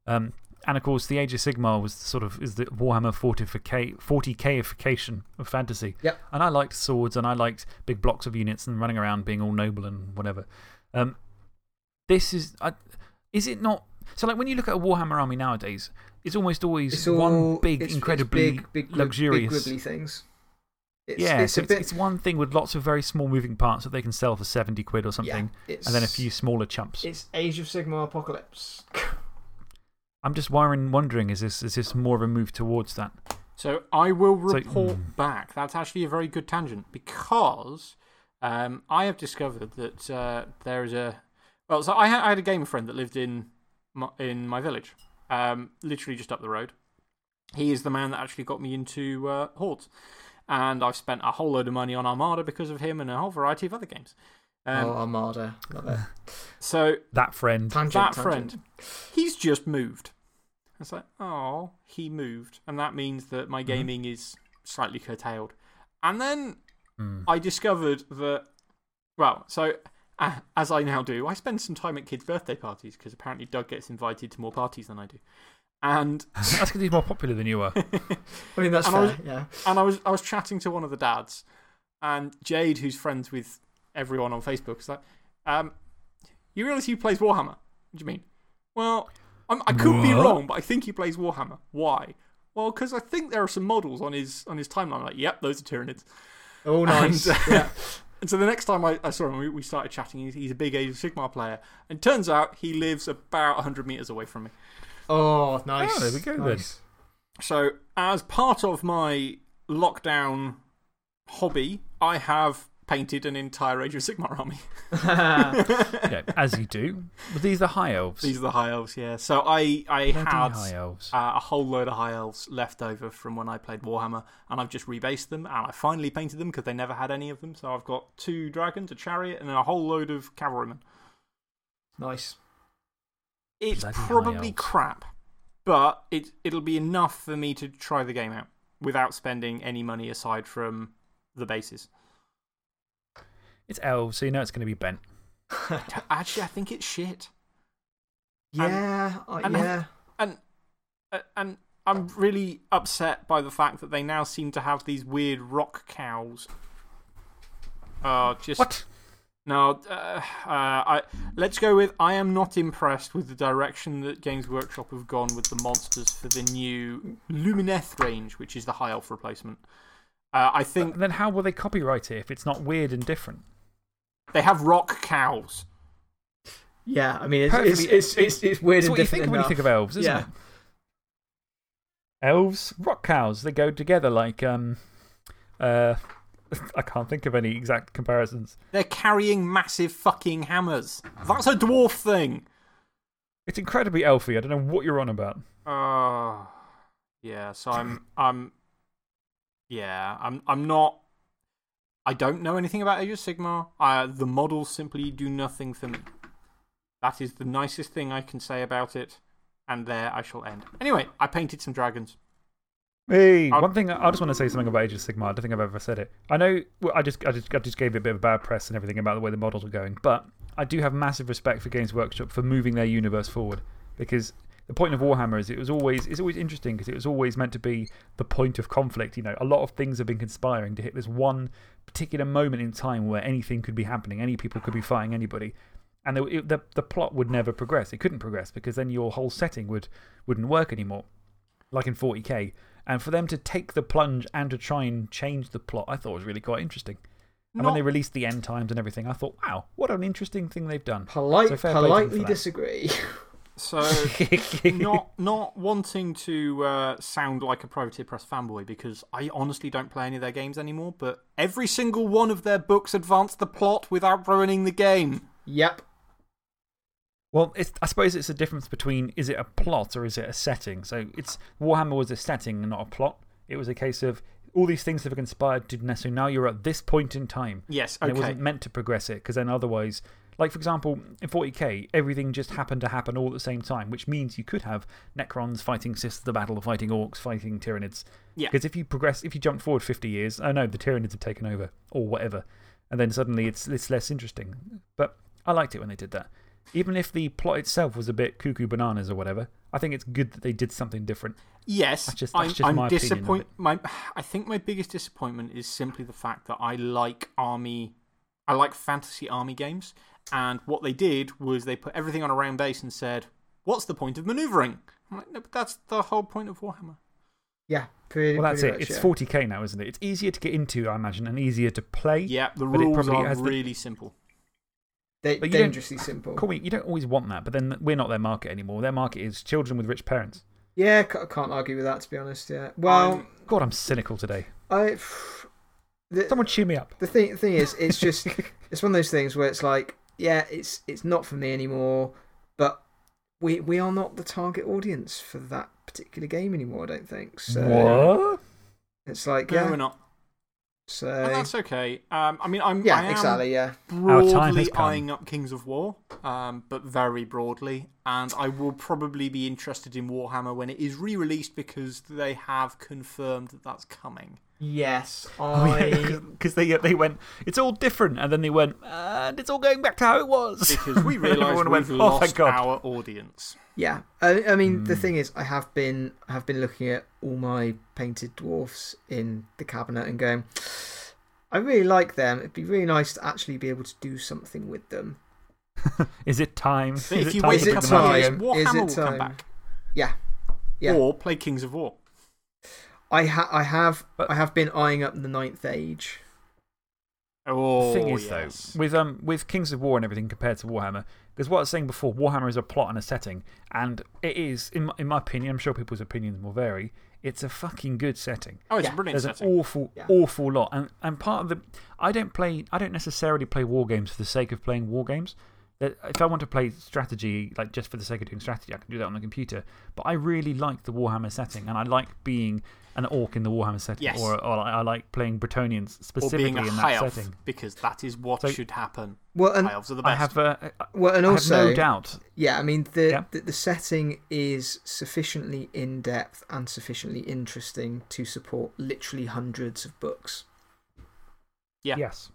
Um, and of course, the Age of Sigmar was sort of is the Warhammer 40K, 40Kification of fantasy. Yep. And I liked swords and I liked big blocks of units and running around being all noble and whatever. Um, this is. I, is it not. So, like, when you look at a Warhammer army nowadays, it's almost always It's all one big, it's- it's incredibly big, big, luxurious. big, wibbly things. It's, yeah, it's so it's, bit. it's one thing with lots of very small moving parts that they can sell for 70 quid or something, yeah, and then a few smaller chumps. It's Age of Sigmar Apocalypse. *laughs* I'm just wondering, wondering is, this, is this more of a move towards that? So I will So- report mm. back. That's actually a very good tangent because um, I have discovered that uh, there is a. Well, so I, ha I had a gamer friend that lived in my, in my village, um, literally just up the road. He is the man that actually got me into uh, Hordes. And I've spent a whole load of money on Armada because of him and a whole variety of other games. Um, oh, Armada. Love it. *laughs* So That friend. Tangent, that tangent. friend, he's just moved. It's like, oh, he moved. And that means that my gaming is slightly curtailed. And then Hmm. I discovered that, well, so as I now do, I spend some time at kids' birthday parties because apparently Doug gets invited to more parties than I do. And, *laughs* That's because he's more popular than you are. *laughs* I mean, that's And I fair. was- yeah. and I, was, I was chatting to one of the dads, and Jade, who's friends with everyone on Facebook, is like, um, You realise he plays Warhammer? What do you mean? Well, I'm, I could be wrong, but I think he plays Warhammer. Why? Well, because I think there are some models on his, on his timeline. I'm like, yep, those are Tyranids. Oh, *laughs* nice. And, uh, yeah. And so the next time I, I saw him, we, we started chatting. He's, he's a big Age of Sigmar player. And turns out he lives about 100 metres away from me. Oh, nice. Oh, there we go then. nice. So, as part of my lockdown hobby, I have painted an entire Age of Sigmar army. *laughs* yeah, as you do. But these are high elves. These are the High Elves, yeah. So, I, I Bloody had high elves. uh, a whole load of High Elves left over from when I played Warhammer, and I've just rebased them, and I finally painted them because they never had any of them. So, I've got two dragons, a chariot, and a whole load of cavalrymen. nice. It's Bloody probably crap, but it, it'll be enough for me to try the game out without spending any money aside from the bases. It's elves, so you know it's going to be bent. *laughs* Actually, I think it's shit. Yeah. I and- yeah. And, uh, and I'm really upset by the fact that they now seem to have these weird rock cows. Uh, just. What? No, uh, uh, I, let's go with I am not impressed with the direction that Games Workshop have gone with the monsters for the new Lumineth range, which is the High Elf replacement. Uh, I think Then how will they copyright it if it's not weird and different? They have rock cows. Yeah, I mean, it's, it's, Perfectly- it's, it's, it's weird It's and what you think of when you think of elves, isn't Yeah. it? Elves, rock cows, they go together like. um, uh, *laughs* I can't think of any exact comparisons. They're carrying massive fucking hammers. That's a dwarf thing. It's incredibly elfy. I don't know what you're on about. Uh, yeah, so I'm, I'm, yeah, I'm, I'm not, I don't know anything about Age of Sigmar. Uh, the models simply do nothing for me. That is the nicest thing I can say about it, and there I shall end. Anyway, I painted some dragons. Hey, I'll- one thing I just want to say something about Age of Sigmar. I don't think I've ever said it. I know well, I just, I, just, I just gave it a bit of bad press and everything about the way the models were going, but I do have massive respect for Games Workshop for moving their universe forward because the point of Warhammer is it was always, it's always interesting because it was always meant to be the point of conflict. You know, a lot of things have been conspiring to hit this one particular moment in time where anything could be happening, any people could be fighting anybody. And the, it, the, the plot would never progress. It couldn't progress because then your whole setting would, wouldn't work anymore, like in 40k. And for them to take the plunge and to try and change the plot, I thought was really quite interesting. And when they released the end times and everything, I thought, wow, what an interesting thing they've done. Polite, So fair play to them politely disagree. *laughs* So, *laughs* not, not wanting to uh, sound like a Privateer Press fanboy because I honestly don't play any of their games anymore, but every single one of their books advanced the plot without ruining the game. yep. Well, it's, I suppose it's a difference between is it a plot or is it a setting? So it's, Warhammer was a setting and not a plot. It was a case of all these things have conspired to necessarily now you're at this point in time. Yes, And it wasn't meant to progress it because then otherwise, like for example, in 40k, everything just happened to happen all at the same time, which means you could have Necrons fighting of the Battle, fighting Orcs, fighting Tyranids. Yeah. Because if you progress, if you jump forward 50 years, oh no, the Tyranids have taken over or whatever. And then suddenly it's, it's less interesting. But I liked it when they did that. Even if the plot itself was a bit cuckoo bananas or whatever, I think it's good that they did something different. Yes, That's just- that's I'm, just I'm my opinion disappoint. My, I think my biggest disappointment is simply the fact that I like army, I like fantasy army games, and what they did was they put everything on a round base and said, "What's the point of maneuvering?" I'm like, no, but that's the whole point of Warhammer. Yeah, pretty, Well, that's pretty it. much, It's yeah. 40k now, isn't it? It's easier to get into, I imagine, and easier to play. Yeah, the rules are has the- really simple. Da- But dangerously simple. Cool. You don't always want that, but then we're not their market anymore. Their market is children with rich parents. Yeah, I can't argue with that, to be honest. Yeah. Well, Um, God, I'm cynical today. I. *sighs* The, Someone cheer me up. the thing, the thing is, it's just. *laughs* it's one of those things where it's like, yeah, it's, it's not for me anymore, but we, we are not the target audience for that particular game anymore, I don't think. So what? It's like, No, yeah. we're not. So. And that's okay. Um, I mean, I'm yeah, I am exactly, yeah. Our time broadly has come. eyeing up Kings of War, um, but very broadly. And I will probably be interested in Warhammer when it is re released because they have confirmed that that's coming. Yes, *laughs* Oh, I. Because they, they went, it's all different. And then they went, and it's all going back to how it was. Because we *laughs* realise Everyone we've went, oh, lost God. our audience. Yeah, I, I mean the Hmm. thing is, I have been I have been looking at all my painted dwarfs in the cabinet and going, I really like them. It'd be really nice to actually be able to do something with them. *laughs* Is it time? Is if it you time wait to Is a it couple of years, time? Warhammer Is it will come time? back. Yeah, Yeah. Or play Kings of War. I ha I have But- I have been eyeing up the Ninth Age. Oh, thing is, yes. though, with, um, with Kings of War and everything compared to Warhammer, because what I was saying before, Warhammer is a plot and a setting. And it is, in my, in my opinion, I'm sure people's opinions will vary, it's a fucking good setting. Oh, it's Yeah. a brilliant setting. There's setting. an awful, Yeah. awful lot. And, and part of the. I don't play. I don't necessarily play war games for the sake of playing war games. That- If I want to play strategy, like just for the sake of doing strategy, I can do that on the computer. But I really like the Warhammer setting, and I like being an orc in the Warhammer setting. Yes. Or, or I like playing Bretonnians or specifically being a in high that elf, setting. because that is what So- should happen. Well, and high elves are the best. I have, uh, well, and I have also no doubt. Yeah, I mean the, Yeah. the the setting is sufficiently in depth and sufficiently interesting to support literally hundreds of books, Yeah. Yes.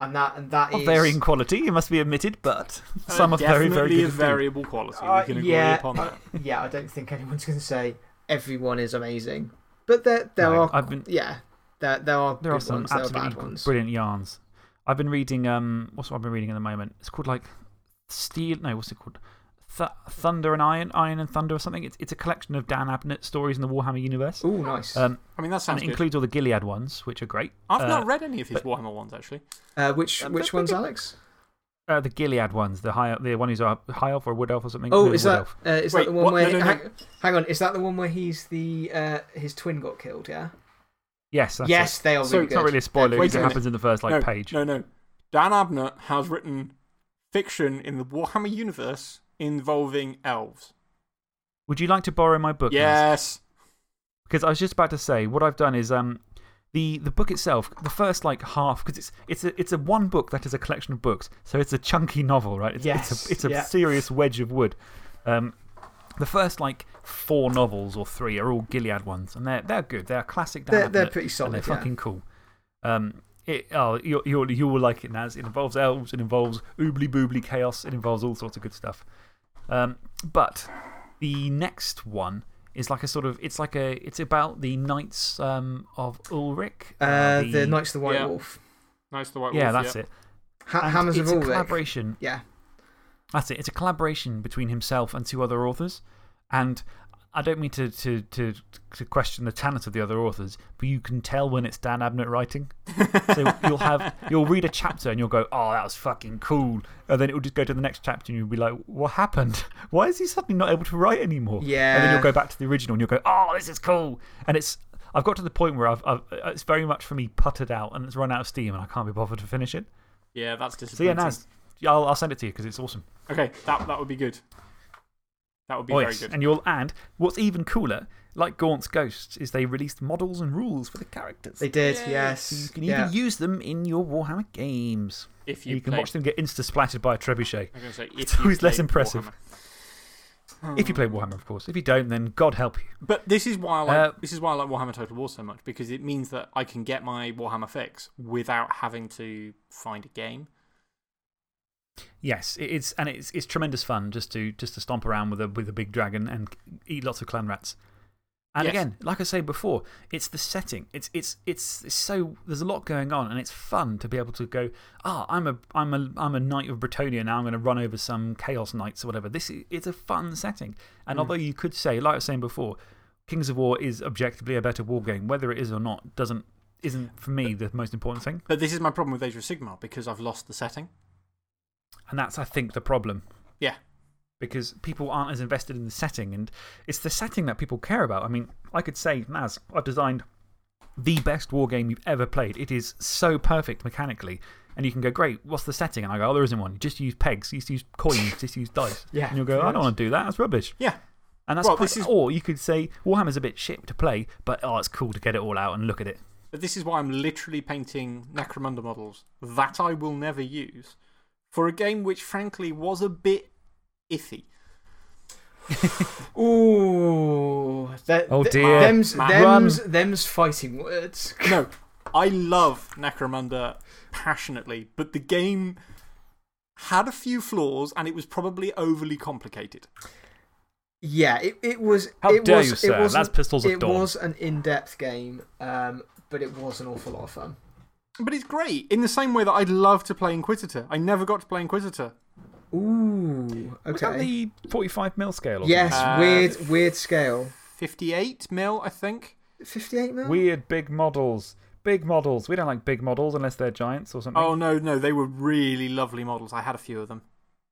and that and that Of is- varying quality, it must be admitted, but Uh, some are very, very good. of variable quality. Uh, we can agree yeah, upon that. uh, yeah, I don't think anyone's going to say everyone is amazing, but there there No, are I've been- yeah there there are There are some ones, there are absolutely bad ones. brilliant yarns. I've been reading, um, what's what I've been reading at the moment? It's called like Steel, no, what's it called? Th Thunder and Iron, Iron and Thunder or something. It's, it's a collection of Dan Abnett stories in the Warhammer universe. Oh, nice. Um, I mean, that and sounds it good. includes all the Gilead ones, which are great. I've uh, not read any of his but- Warhammer ones, actually. uh, which uh, which ones, Alex? Uh, the Gilead ones, the, high, the one who's a high elf or wood elf or something. Oh, No, is that uh, is Wait, that the one what? where No, no, no. Hang, hang on? Is that the one where he's the uh, his twin got killed? Yeah. Yes, that's yes, it. they are So really it's not really a spoiler because Wait it a good. happens in the first like, no, page. No, no. Dan Abnett has written fiction in the Warhammer universe involving elves. Would you like to borrow my book? Yes. Because I was just about to say, what I've done is um, the, the book itself, the first like half, because it's, it's, a, it's a one book that is a collection of books. So it's a chunky novel, right? It's, Yes, It's a, it's a yeah. serious wedge of wood. Um, the first like four novels or three are all Gilead ones, and they're, they're good. They're classic They're, they're pretty solid. they're yeah. fucking cool. Um, it, oh, you you you will like it, Naz. It involves elves, it involves oobly boobly chaos, it involves all sorts of good stuff. Um, but the next one is like a sort of, it's like a, it's about the Knights um, of Ulric. Uh, the Knights of the White Yeah. Wolf. Nice, the White Yeah, Wolf, that's it. Ha And Hammers it's a collaboration. Yeah. That's it. It's a collaboration between himself and two other authors. And I don't mean to, to, to, to question the talent of the other authors, but you can tell when it's Dan Abnett writing. so *laughs* you'll, have, you'll read a chapter and you'll go, oh, that was fucking cool. And then it will just go to the next chapter and you'll be like, what happened? *laughs* Why is he suddenly not able to write anymore? Yeah. And then you'll go back to the original and you'll go, oh, this is cool. And it's. I've got to the point where I've, I've, uh, it's very much for me puttered out and it's run out of steam and I can't be bothered to finish it. Yeah, that's So, disappointing. yeah, Naz, I'll, I'll send it to you because it's awesome. Okay, that, that would be good. That would be Oh, very yes. good. And, you'll, add, what's even cooler, like Gaunt's Ghosts, is they released models and rules for the characters. They did, Yay. yes. you can yeah. even use them in your Warhammer games. if You, you, can watch them get insta splattered by a trebuchet. I'm going to say, It's always less play impressive. Warhammer. If you play Hmm. Warhammer, of course. If you don't, then God help you. But this is why I like, Uh, this is why I like Warhammer Total War so much because it means that I can get my Warhammer fix without having to find a game. Yes, it's, and it's, it's tremendous fun just to, just to stomp around with a, with a big dragon and eat lots of clan rats. And Yes. again, like I said before, it's the setting. It's, it's, it's, it's so, there's a lot going on, and it's fun to be able to go, ah, I'm a, I'm a, I'm a knight of Bretonnia now, I'm going to run over some chaos knights or whatever. This is, it's a fun setting. And although you could say, like I was saying before, Kings of War is objectively a better war game, whether it is or not, doesn't, isn't for me the most important thing. But this is my problem with Age of Sigmar because I've lost the setting. And that's, I think, the problem. Yeah. Because people aren't as invested in the setting, and it's the setting that people care about. I mean, I could say, Naz, I've designed the best war game you've ever played. It is so perfect mechanically. And you can go, great, what's the setting? And I go, oh, there isn't one. You Just use pegs, you just use coins, just use *laughs* dice. Yeah, And you'll go, I don't want to do that. That's rubbish. Yeah. And that's Well, quite, this is- Or you could say, Warhammer's a bit shit to play, but oh, it's cool to get it all out and look at it. But this is why I'm literally painting Necromunda models that I will never use for a game which, frankly, was a bit iffy. *laughs* Ooh. That, Oh, dear. Them's, them's, them's fighting words. *laughs* No, I love Necromunda passionately, but the game had a few flaws and it was probably overly complicated. Yeah, it, it was. How it dare was, you, it sir. That's Pistols of It was an in depth game, um, but it was an awful lot of fun. But it's great in the same way that I'd love to play Inquisitor. I never got to play Inquisitor. Ooh, okay. Was that the 45 mil scale? Or Yes, Uh, weird, weird scale. 58 mil, I think. 58 mil? Weird big models. Big models. We don't like big models unless they're giants or something. Oh, no, no, they were really lovely models. I had a few of them.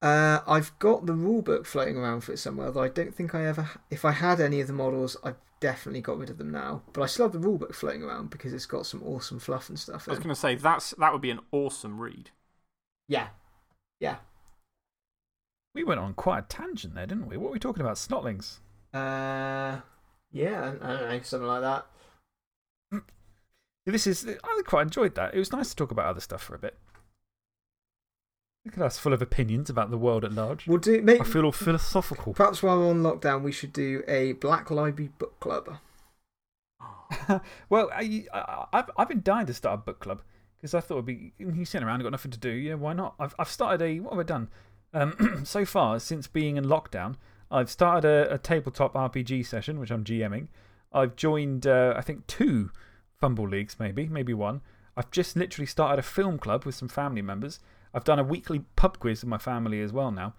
Uh, I've got the rulebook floating around for it somewhere, although I don't think I ever. If I had any of the models, I've definitely got rid of them now. But I still have the rulebook floating around because it's got some awesome fluff and stuff I was going to say, that's, that would be an awesome read. Yeah. Yeah. We went on quite a tangent there, didn't we? What were we talking about? Snotlings. Uh, yeah, I don't know, something like that. *clears throat* This is. I quite enjoyed that. It was nice to talk about other stuff for a bit. Look at us, full of opinions about the world at large. We'll do. Maybe, I feel all philosophical. perhaps while we're on lockdown, we should do a Black Library book club. *laughs* well, I, I, I've, I've been dying to start a book club because I thought it'd be. You're sitting around, got nothing to do. Yeah, why not? I've, I've started a. What have I done? Um, *clears throat* so far, since being in lockdown, I've started a, a tabletop RPG session, which I'm GMing. I've joined, uh, I think, two FUMBBL Leagues, maybe, maybe one. I've just literally started a film club with some family members. I've done a weekly pub quiz with my family as well now.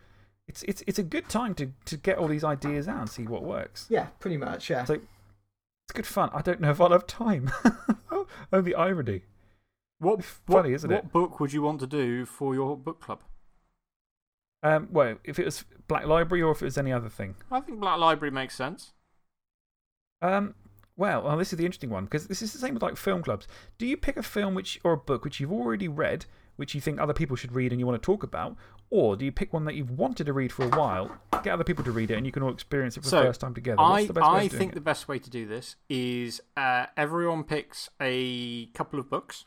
It's, it's, it's a good time to, to get all these ideas out and see what works. Yeah, pretty much, yeah. So it's good fun. I don't know if I'll have time. *laughs* oh, the irony. What, Funny, what, isn't it? what it? book would you want to do for your book club? Um, well, if it was Black Library or if it was any other thing. I think Black Library makes sense. Um, well, well, this is the interesting one because this is the same with like film clubs. Do you pick a film which, or a book which you've already read, which you think other people should read and you want to talk about? Or do you pick one that you've wanted to read for a while, get other people to read it, and you can all experience it for So, the first time together? What's I, the best way I of think it? the best way to do this is uh, everyone picks a couple of books,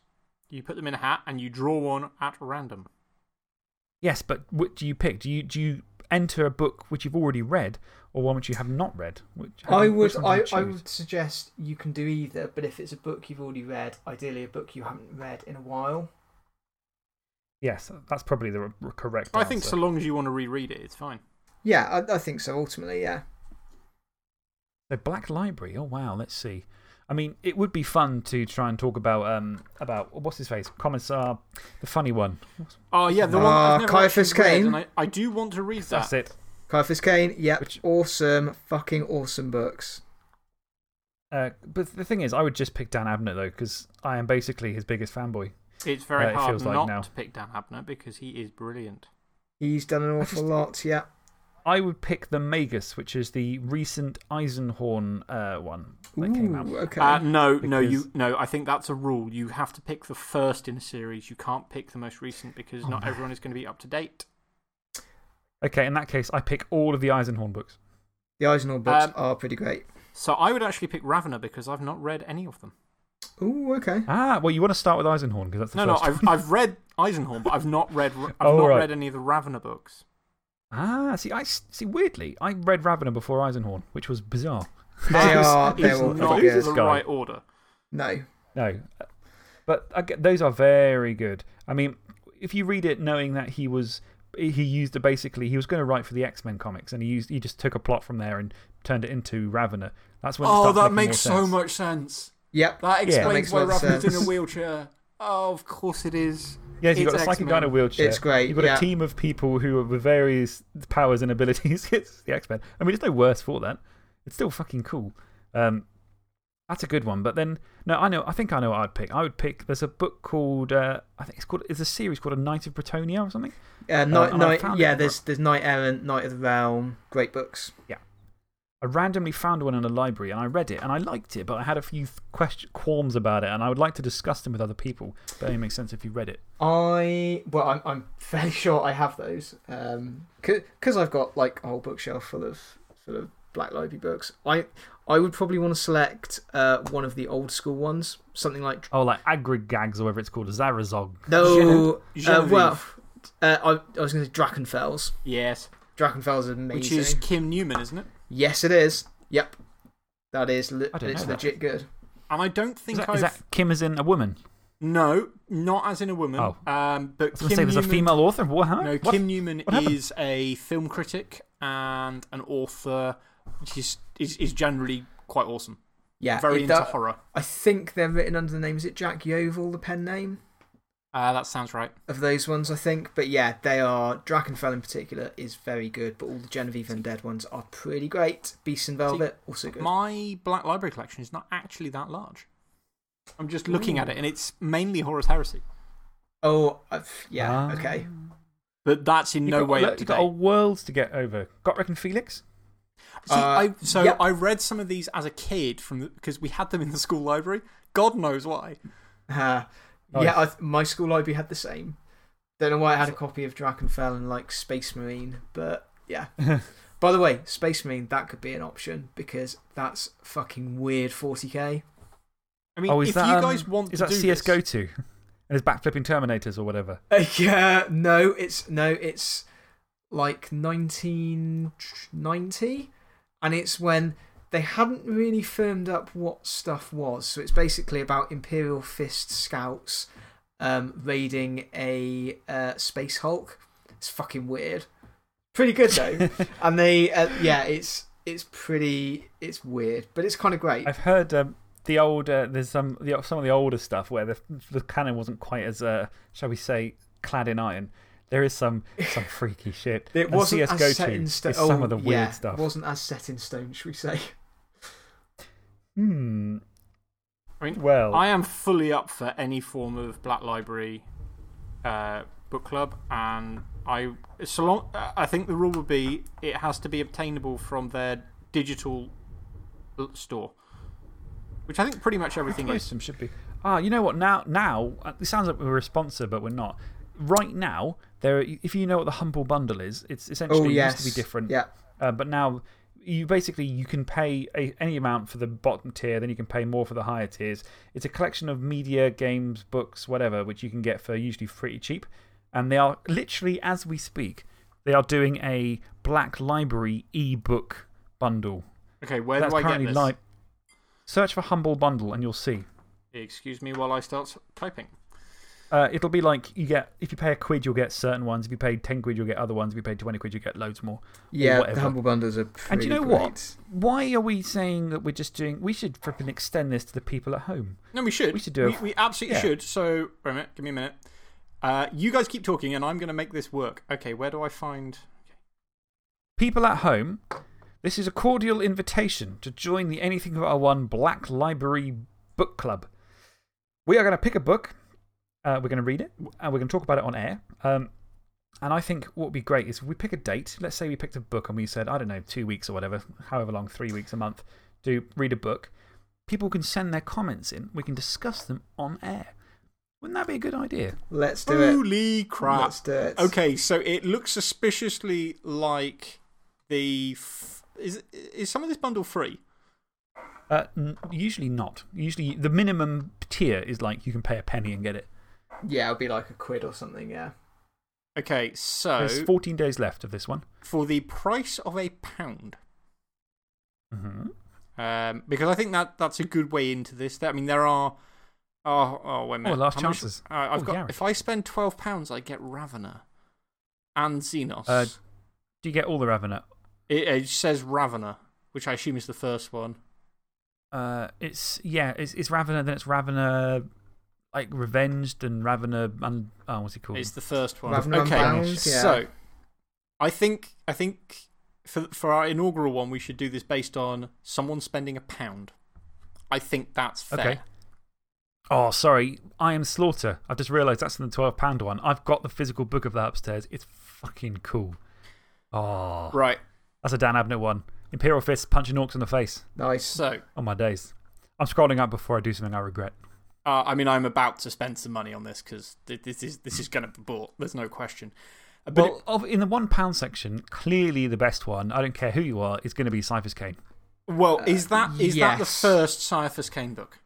you put them in a hat, and you draw one at random. Yes, but what do you pick? Do you, do you enter a book which you've already read or one which you have not read? Which, I would, I, I would suggest you can do either, but if it's a book you've already read, ideally a book you haven't read in a while. Yes, that's probably the r- correct I think so long as you want to reread it, it's fine. Yeah, I, I think so, ultimately, yeah. The Black Library. Oh, wow. Let's see. I mean, it would be fun to try and talk about, um, about what's his face? Commissar, the funny one. Oh, yeah, the one Ah, Ciaphas actually read, Cain. and I, I do want to read that. That's it. Ciaphas Cain, yep, Which- awesome, fucking awesome books. Uh, but the thing is, I would just pick Dan Abnett, though, because I am basically his biggest fanboy. It's very Uh, it hard feels like not now. to pick Dan Abnett because he is brilliant. He's done an awful *laughs* lot, yeah. I would pick the Magos, which is the recent Eisenhorn uh, one that came out. Ooh, okay. Uh, no, no, you, no, I think that's a rule. You have to pick the first in a series. You can't pick the most recent because Oh, not man. everyone is going to be up to date. Okay, in that case, I pick all of the Eisenhorn books. the Eisenhorn books um, are pretty great. So I would actually pick Ravenor because I've not read any of them. Ooh, okay. Ah, well, you want to start with Eisenhorn because that's the No, no, first I've, I've read Eisenhorn, but I've not read, *laughs* I've Oh, not right. read any of the Ravenor books. Ah, see, I, see, weirdly, I read Ravenor before Eisenhorn, which was bizarre. *laughs* They are, they're all not pretty this the guy? right order. No. No. But I those are very good. I mean, if you read it knowing that he was he used it basically, he was going to write for the X Men comics and he, used, he just took a plot from there and turned it into Ravenor. That's when Oh, that makes so sense. much sense. Yep. That explains makes why a lot in a wheelchair. Oh, of course it is. Yes, you've got a psychic guy in a X-Men. wheelchair. It's great, You've got yeah. a team of people who are with various powers and abilities. *laughs* it's the X Men. I mean, it's no worse for that. It's still fucking cool. Um, that's a good one. But then, no, I know, I think I know what I'd pick. I would pick, there's a book called, uh, I think it's called, it's a series called A Knight of Bretonnia or something. Uh, night, and night, yeah, there's, there's Knight Errant, Knight of the Realm, great books. I randomly found one in a library and I read it and I liked it, but I had a few question, qualms about it and I would like to discuss them with other people. But it only makes sense if you read it. I, well, I'm, I'm *laughs* fairly sure I have those. Because I've got like a whole bookshelf full of sort of Black Library books. I, I would probably want to select uh, one of the old school ones. Something like. Oh, like Agrigags or whatever it's called, Zarazog. No. *laughs* Gen- uh, well, uh, I, I was going to say Drakenfels. Yes. Drakenfels is amazing. Which is Kim Newman, isn't it? Yes, it is. Yep. That is le it's know that. legit good. And I don't think that, I've. is that Kim as in a woman? No, not as in a woman. Oh. Um, but I was going Kim to say there's a female author of Warhammer? No, What? Kim Newman What happened? is a film critic and an author, which is, is, is generally quite awesome. Yeah. Very it- into that- horror. I think they're written under the name. Is it Jack Yeovil, the pen name Uh, that sounds right. of those ones? I think. But yeah, they are. Drakenfell in particular is very good, but all the Genevieve Undead ones are pretty great. Beast in Velvet also good. My Black Library collection is not actually that large. I'm just looking at it, and it's mainly Horus Heresy. oh, I've, yeah. Ah. Okay. But that's in You've no got, way look, up to You've got date. a worlds to get over. Got reckon Felix? See, Uh, I, so yep. I read some of these as a kid from because we had them in the school library. God knows why. Uh, Nice. Yeah, I, my school library had the same. Don't know why I had a copy of Drakenfell and like Space Marine, but *laughs* yeah. By the way, Space Marine, that could be an option because that's fucking weird 40k. I mean, oh, is if that, you um, guys want is to that do CSGO this, 2? *laughs* And his backflipping Terminators or whatever. Uh, yeah, no, it's no, it's like 1990, and it's when they hadn't really firmed up what stuff was. So it's basically about Imperial Fist scouts um, raiding a uh, Space Hulk. It's fucking weird. Pretty good though, *laughs* and they, uh, yeah, it's it's pretty, it's weird, but it's kind of great. I've heard um, the old, uh, there's some, the, some of the older stuff where the, the canon wasn't quite as, uh, shall we say, clad in iron. There is some, some *laughs* freaky shit. It And wasn't CSGO as set in stone. is some oh, of the yeah, weird stuff. It wasn't as set in stone, should we say? Hmm. I mean, Well, I am fully up for any form of Black Library uh, book club, and I so long. uh, I think the rule would be it has to be obtainable from their digital store, which I think pretty much everything is. of them should be. Ah, you know what? Now, now uh, it sounds like we're a sponsor, but we're not. Right now, there. If you know what the humble bundle is, it's essentially Oh, it yes. used to be different. Yeah. Uh, but now, you basically you can pay a, any amount for the bottom tier, then you can pay more for the higher tiers. It's a collection of media, games, books, whatever, which you can get for usually pretty cheap. And they are literally, as we speak, they are doing a Black Library e book bundle. Okay, where That's do I get currently this? live. Search for Humble Bundle and you'll see. Excuse me while I start typing. Uh, it'll be like you get, if you pay a quid, you'll get certain ones. If you pay 10 quid, you'll get other ones. If you pay 20 quid, you get loads more. Yeah, the. Humble Bundles are And do you know great. what? Why are we saying that we're just doing. We should flipping extend this to the people at home. No, we should. We should do We, we absolutely yeah. should. So, wait a minute. Give me a minute. Uh, you guys keep talking, and I'm going to make this work. Okay, where do I find. People at home, this is a cordial invitation to join the Anything But a One Black Library Book Club. We are going to pick a book, uh, we're going to read it, and we're going to talk about it on air. Um, and I think what would be great is if we pick a date. Let's say we picked a book and we said, I don't know, two weeks or whatever, however long, three weeks, a month, to read a book. People can send their comments in. We can discuss them on air. Wouldn't that be a good idea? Let's do it. Holy crap. Let's do it. Okay, so it looks suspiciously like the. Is, is some of this bundle free? Uh, usually not. Usually the minimum tier is like you can pay a penny and get it. Yeah, it'll be like a quid or something, yeah. Okay, so There's 14 days left of this one. for the price of a pound, -hmm. um, because I think that, that's a good way into this. I mean, there are. Oh, oh wait a minute. last How much- chances. uh, I've Oh, got, Gary. if I spend £12, I get Ravenor. and Xenos. Uh, Do you get all the Ravenor? it, it says Ravenor, which I assume is the first one. Uh, it's, yeah, it's, it's Ravenor, then it's Ravenor, like Revenged and Ravenor, and, oh, what's he called? It's the first one. Ravenor okay, Unbound, yeah. so I think, I think for, for our inaugural one, we should do this based on someone spending a pound. I think that's fair. Okay. Oh, sorry. I am Slaughter. I've just realised that's in the £12 one. I've got the physical book of that upstairs. It's fucking cool. Oh, Right. that's a Dan Abnett one. Imperial Fist punching orcs in the face. Nice. So, On my days. I'm scrolling up before I do something I regret. Uh, I mean, I'm about to spend some money on this because this is, this is going to be bought. There's no question. Uh, But Well, of, in the £1 section, clearly the best one, I don't care who you are, is going to be Ciaphas Cain. it- well, is, that, is that the first Ciaphas Cain book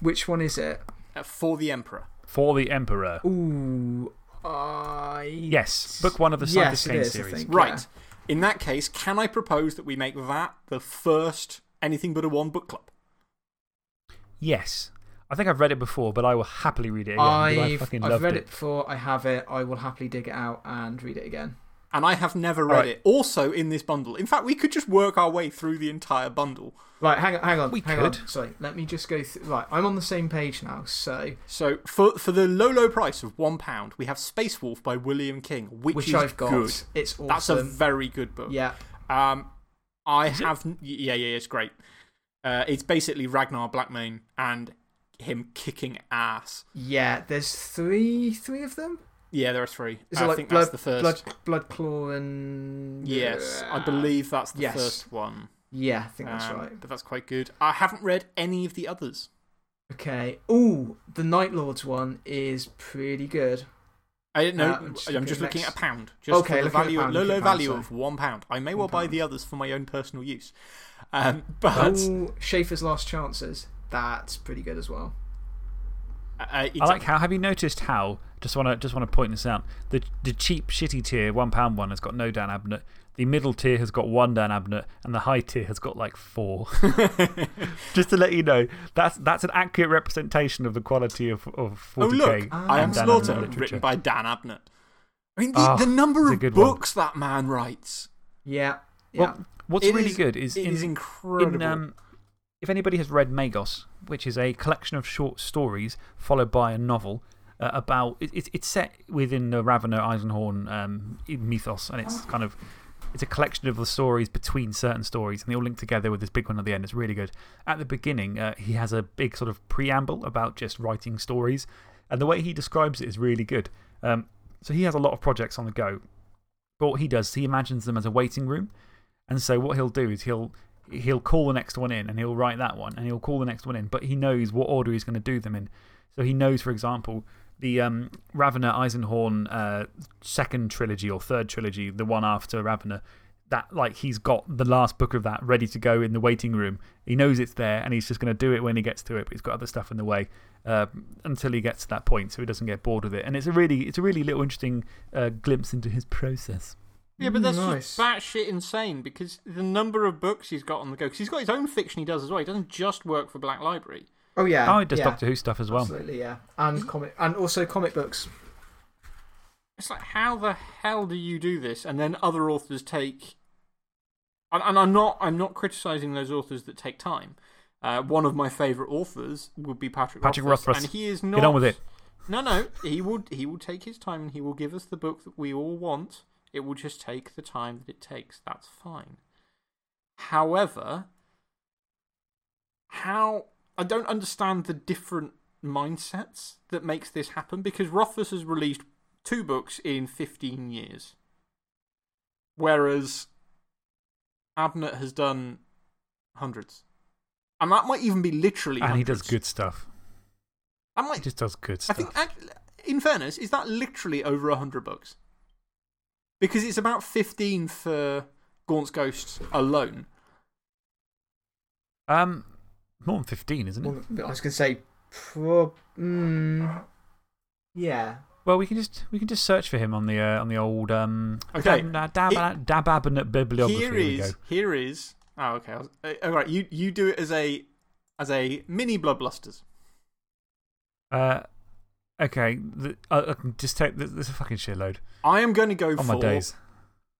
Which one is it? uh, for the Emperor? For the Emperor. Ooh. I. Yes, book one of the Yes, Ciaphas it Cain is, series. think. Right. In that case, can I propose that we make that the first Anything But a One book club? Yes. I think I've read it before, but I will happily read it again. I I've, fucking I've read it. it before. I have it. I will happily dig it out and read it again. And I have never read right. it. Also in this bundle. In fact, we could just work our way through the entire bundle. Right, hang on, hang on. We hang could. On. Sorry, let me just go through. Right, I'm on the same page now. So, So, for, for the low, low price of £1, we have Space Wolf by William King, which, which is I've got. good. It's awesome. That's a very good book. Yeah. Um, I Is it? have. Yeah, yeah, it's great. Uh, it's basically Ragnar Blackmane and him kicking ass. Yeah, there's three three of them. Yeah, there are three. Is I it like think blood, that's the first. blood, blood claw and. Yes, I believe that's the yes. first one. Yeah, I think that's Um, right. But that's quite good. I haven't read any of the others. Okay. Ooh, the Night Lords one is pretty good. I don't know. Uh, I'm just I'm just looking looking at a pound. Just Okay, the value, pound, low, low pound, value sorry. of one pound. I may well buy the others for my own personal use. Um, *laughs* but Ooh, Schaeffer's Last Chancers. That's pretty good as well. uh, I like how. Have you noticed how? Just want to just want to point this out. The, the cheap, shitty tier, £1 one, has got no Dan Abnett. The middle tier has got one Dan Abnett, and the high tier has got like four. *laughs* *laughs* just to let you know, that's, that's an accurate representation of the quality of, of 40k. Oh, look. I am and Dan Slaughter, Abnett written by Dan Abnett. I mean, the, Ah, the number of good one. books that man writes. Yeah. Yeah. Well, what's It really is- good is It in, is incredible. in, um, if anybody has read Magos, which is a collection of short stories followed by a novel uh, about. It, it, it's set within the Ravenor Eisenhorn um, mythos, and it's kind of. It's a collection of the stories between certain stories, and they all link together with this big one at the end. It's really good. At the beginning, uh, he has a big sort of preamble about just writing stories, and the way he describes it is really good. Um, so he has a lot of projects on the go. But what he does, he imagines them as a waiting room. And so what he'll do is he'll, he'll call the next one in and he'll write that one and he'll call the next one in, but he knows what order he's going to do them in. So he knows, for example, the um, Ravenor Eisenhorn uh, second trilogy or third trilogy, the one after Ravenor, that like he's got the last book of that ready to go in the waiting room. He knows it's there and he's just going to do it when he gets to it, but he's got other stuff in the way uh, until he gets to that point so he doesn't get bored with it. And it's a really, it's a really little interesting uh, glimpse into his process. Yeah, but that's nice. just batshit insane because the number of books he's got on the go. Because he's got his own fiction he does as well. He doesn't just work for Black Library. Oh, yeah. Oh, he does yeah. Doctor Who stuff as well. Absolutely, yeah. And, comic, and also comic books. It's like, how the hell do you do this? And then other authors take. And, and I'm, not, I'm not criticizing those authors that take time. Uh, one of my favourite authors would be Patrick, Patrick Rothfuss, Rothfuss. And he is not. Get on with it. No, no. He will, he will take his time and he will give us the book that we all want. It will just take the time that it takes. That's fine. However, how. I don't understand the different mindsets that makes this happen because Rothfuss has released two books in 15 years. Whereas Abnett has done hundreds. And that might even be literally And he does good stuff. That He might just does good stuff. I think, in fairness, is that literally over 100 books? Because it's about 15 for Gaunt's Ghost alone. Um, more than 15, isn't it? Well, I was going to say, prob. Mm, yeah. Well, we can just we can just search for him on the uh, on the old um Okay. Dab, dab, Dababinet bibliography. Here There we is, go. here is. Oh, okay. I was, uh, all right, you, you do it as a, as a mini Bloodblusters. Uh, Okay, the, uh, I can just take. There's a fucking shitload. I am going to go On for my days.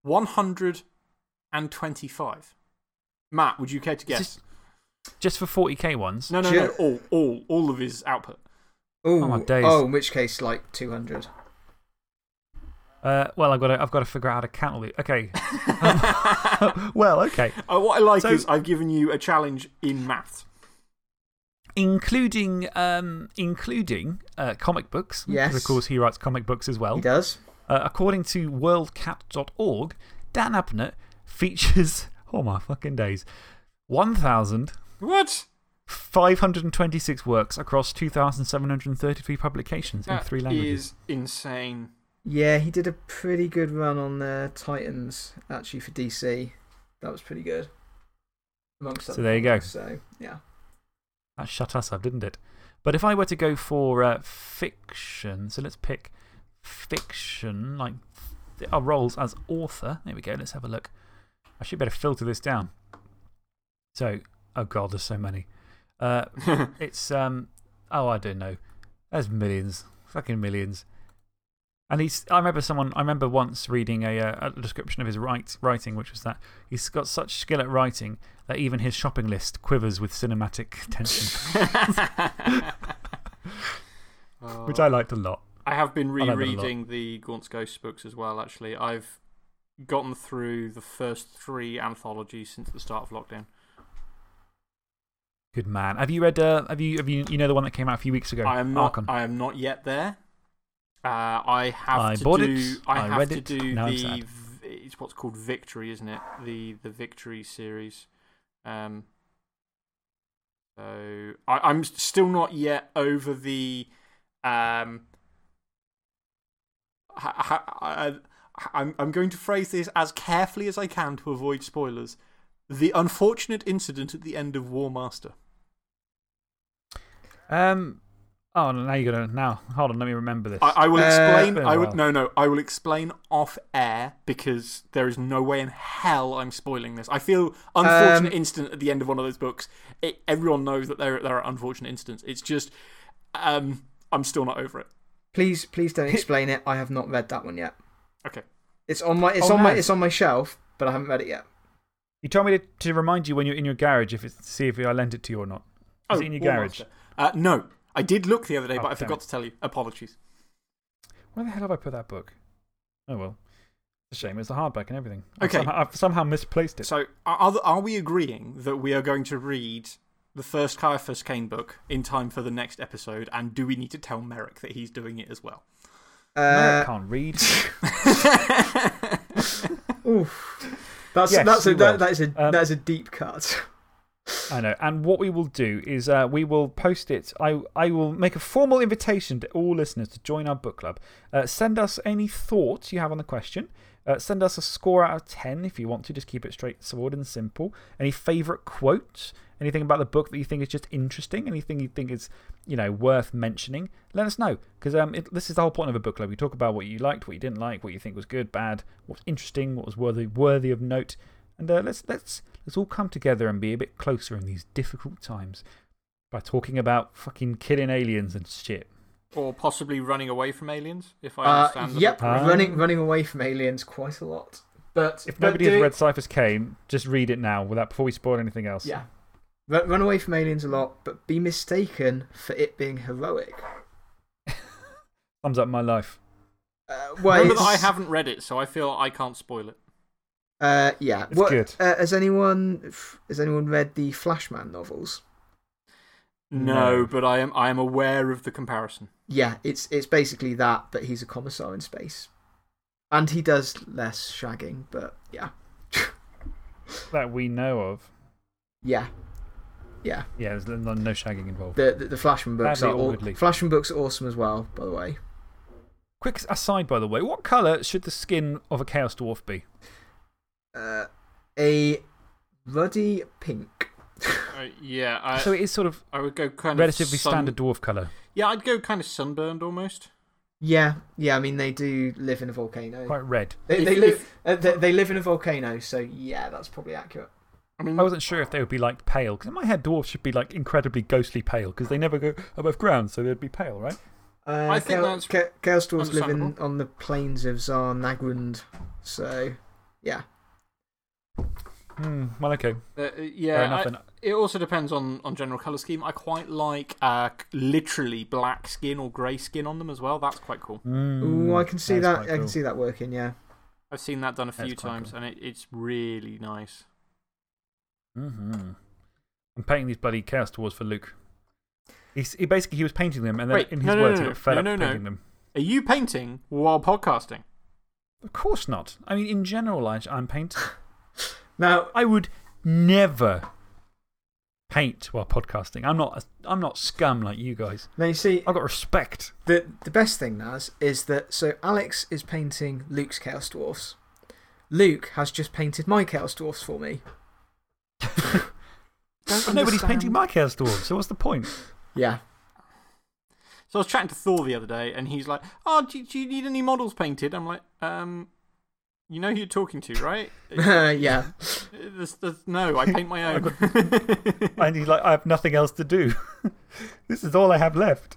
125. Matt, would you care to guess? Just, just for 40k ones? no, no, Ju- no. All, all, all of his output. Ooh, Oh, my days. oh, in which case, like 200. Uh, well, I've got, to, I've got to figure out how to count all the. Okay. Um, *laughs* *laughs* well, okay. Uh, what I like So- is I've given you a challenge in maths. Including, um, including uh, comic books. Yes. Of course, he writes comic books as well. He does. Uh, according to worldcat.org, Dan Abnett features. *laughs* Oh, my fucking days. 1,000. What? 526 works across 2,733 publications in three languages. is insane. Yeah, he did a pretty good run on the Titans, actually, for DC. That was pretty good. Amongst So there you go. So, yeah. That shut us up, didn't it? But if I were to go for uh, fiction, so let's pick fiction, like our roles as author. There we go, let's have a look. I should better filter this down. So, oh god, there's so many. Uh, *laughs* it's, um, oh, I don't know. There's millions, fucking millions. And he's, I remember someone, I remember once reading a, uh, a description of his write, writing, which was that he's got such skill at writing that even his shopping list quivers with cinematic tension, *laughs* which I liked a lot. I have been like that a lot. rereading the Gaunt's Ghost books as well, actually. I've gotten through the first three anthologies since the start of lockdown. Good man. Have you read, uh, have you, have you, you know, the one that came out a few weeks ago? I am not. I am not yet there. Uh, I have I to bought do, it, I, I have read to it, do now the. It's what's called Victory, isn't it? The, the Victory series. Um, so I, I'm still not yet over the. Um, I, I'm, I'm going to phrase this as carefully as I can to avoid spoilers. The unfortunate incident at the end of Warmaster. Um, oh, now you're going to, now, hold on, let me remember this. I, I will Uh, explain. Been a I would, no, no. I will explain off air because there is no way in hell I'm spoiling this. I feel unfortunate Um, incident at the end of one of those books. It, everyone knows that there, there are unfortunate incidents. It's just um, I'm still not over it. Please, please don't *laughs* explain it. I have not read that one yet. Okay. It's on my, it's Oh, on my, it's on my shelf, but I haven't read it yet. you told me to, to remind you when you're in your garage if it's, to see if I lent it to you or not. Is oh, it in your War garage? Uh, no, I did look the other day, Oh, but I forgot it. to tell you. Apologies. Where the hell have I put that book? Oh, well. It's a shame. It's a hardback and everything. Okay. I've somehow, I've somehow misplaced it. So, are, are, are we agreeing that we are going to read the first Ciaphas Cain book in time for the next episode? And do we need to tell Merrick that he's doing it as well? No, I Uh, can't read. *laughs* oof. That's, Yes, that's, a, that, that, is a, Um, that is a deep cut. I know. And what we will do is uh, we will post it. I, I will make a formal invitation to all listeners to join our book club. Uh, send us any thoughts you have on the question. Uh, send us a score out of 10 if you want to. Just keep it straightforward and simple. Any favourite quotes? Anything about the book that you think is just interesting? Anything you think is you know, worth mentioning? Let us know. Because um, this is the whole point of a book club. We talk about what you liked, what you didn't like, what you think was good, bad, what's interesting, what was worthy, worthy of note. And uh, let's, let's, let's all come together and be a bit closer in these difficult times by talking about fucking killing aliens and shit. Or possibly running away from aliens, if I Uh, understand the yep, book running, running away from aliens quite a lot. But If but nobody has read Ciaphas Cain, just read it now without, before we spoil anything else. Yeah. Run, run away from aliens a lot, but be mistaken for it being heroic. *laughs* Thumbs up my life. Uh, well, Remember that I haven't read it, so I feel I can't spoil it. Uh, yeah. It's What- good. Uh, has, anyone, has anyone read the Flashman novels? No, No. but I am, I am aware of the comparison. Yeah, it's, it's basically that, but he's a commissar in space. And he does less shagging, but yeah. *laughs* That we know of. Yeah. Yeah. Yeah, there's no, no shagging involved. The, the, the Flashman books, Badly are or all. Flashman books are awesome as well, by the way. Quick aside, by the way, what colour should the skin of a Chaos Dwarf be? Uh, a ruddy pink. Uh, yeah, I, so it is sort of I would go kind relatively of. sun- standard dwarf colour. Yeah, I'd go kind of sunburned almost. Yeah, yeah. I mean, they do live in a volcano. Quite red. They, they live. uh, they, they live in a volcano, so yeah, that's probably accurate. I mean, I wasn't sure if they would be like pale, because in my head, dwarves should be like incredibly ghostly pale, because they never go above ground, so they'd be pale, right? Uh, I think that's Chaos Chaos Dwarfs live in, on the plains of Zharr-Naggrund. So, yeah. Hmm, well, okay. Uh, yeah. I- it also depends on, on general colour scheme. I quite like uh, literally black skin or grey skin on them as well. That's quite cool. Hmm, Ooh, I can see that's that. quite I can see that working, yeah. I've seen that done a That's few times cool. and it, it's really nice. hmm I'm painting these bloody Chaos Dwarves for Luke. He's, he basically he was painting them, and then Wait, in his no, no, words, no, he no. got fed No, up no, no. painting them. Are you painting while podcasting? Of course not. I mean, in general, I, I'm painting. Now, I would never paint while podcasting. I'm not, a, I'm not scum like you guys. now you see, I've got respect. the, the best thing, Naz, is that so Alex is painting Luke's Chaos Dwarfs. Luke has just painted my Chaos Dwarfs for me. *laughs* Nobody's painting my Chaos Dwarfs, so what's the point? Yeah. So I was chatting to Thor the other day, and he's like, "Oh, do, do you need any models painted?" I'm like, "Um, you know who you're talking to, right?" *laughs* yeah. *laughs* There's- there's- no, I paint my own. *laughs* I need like, I have nothing else to do. this is all I have left.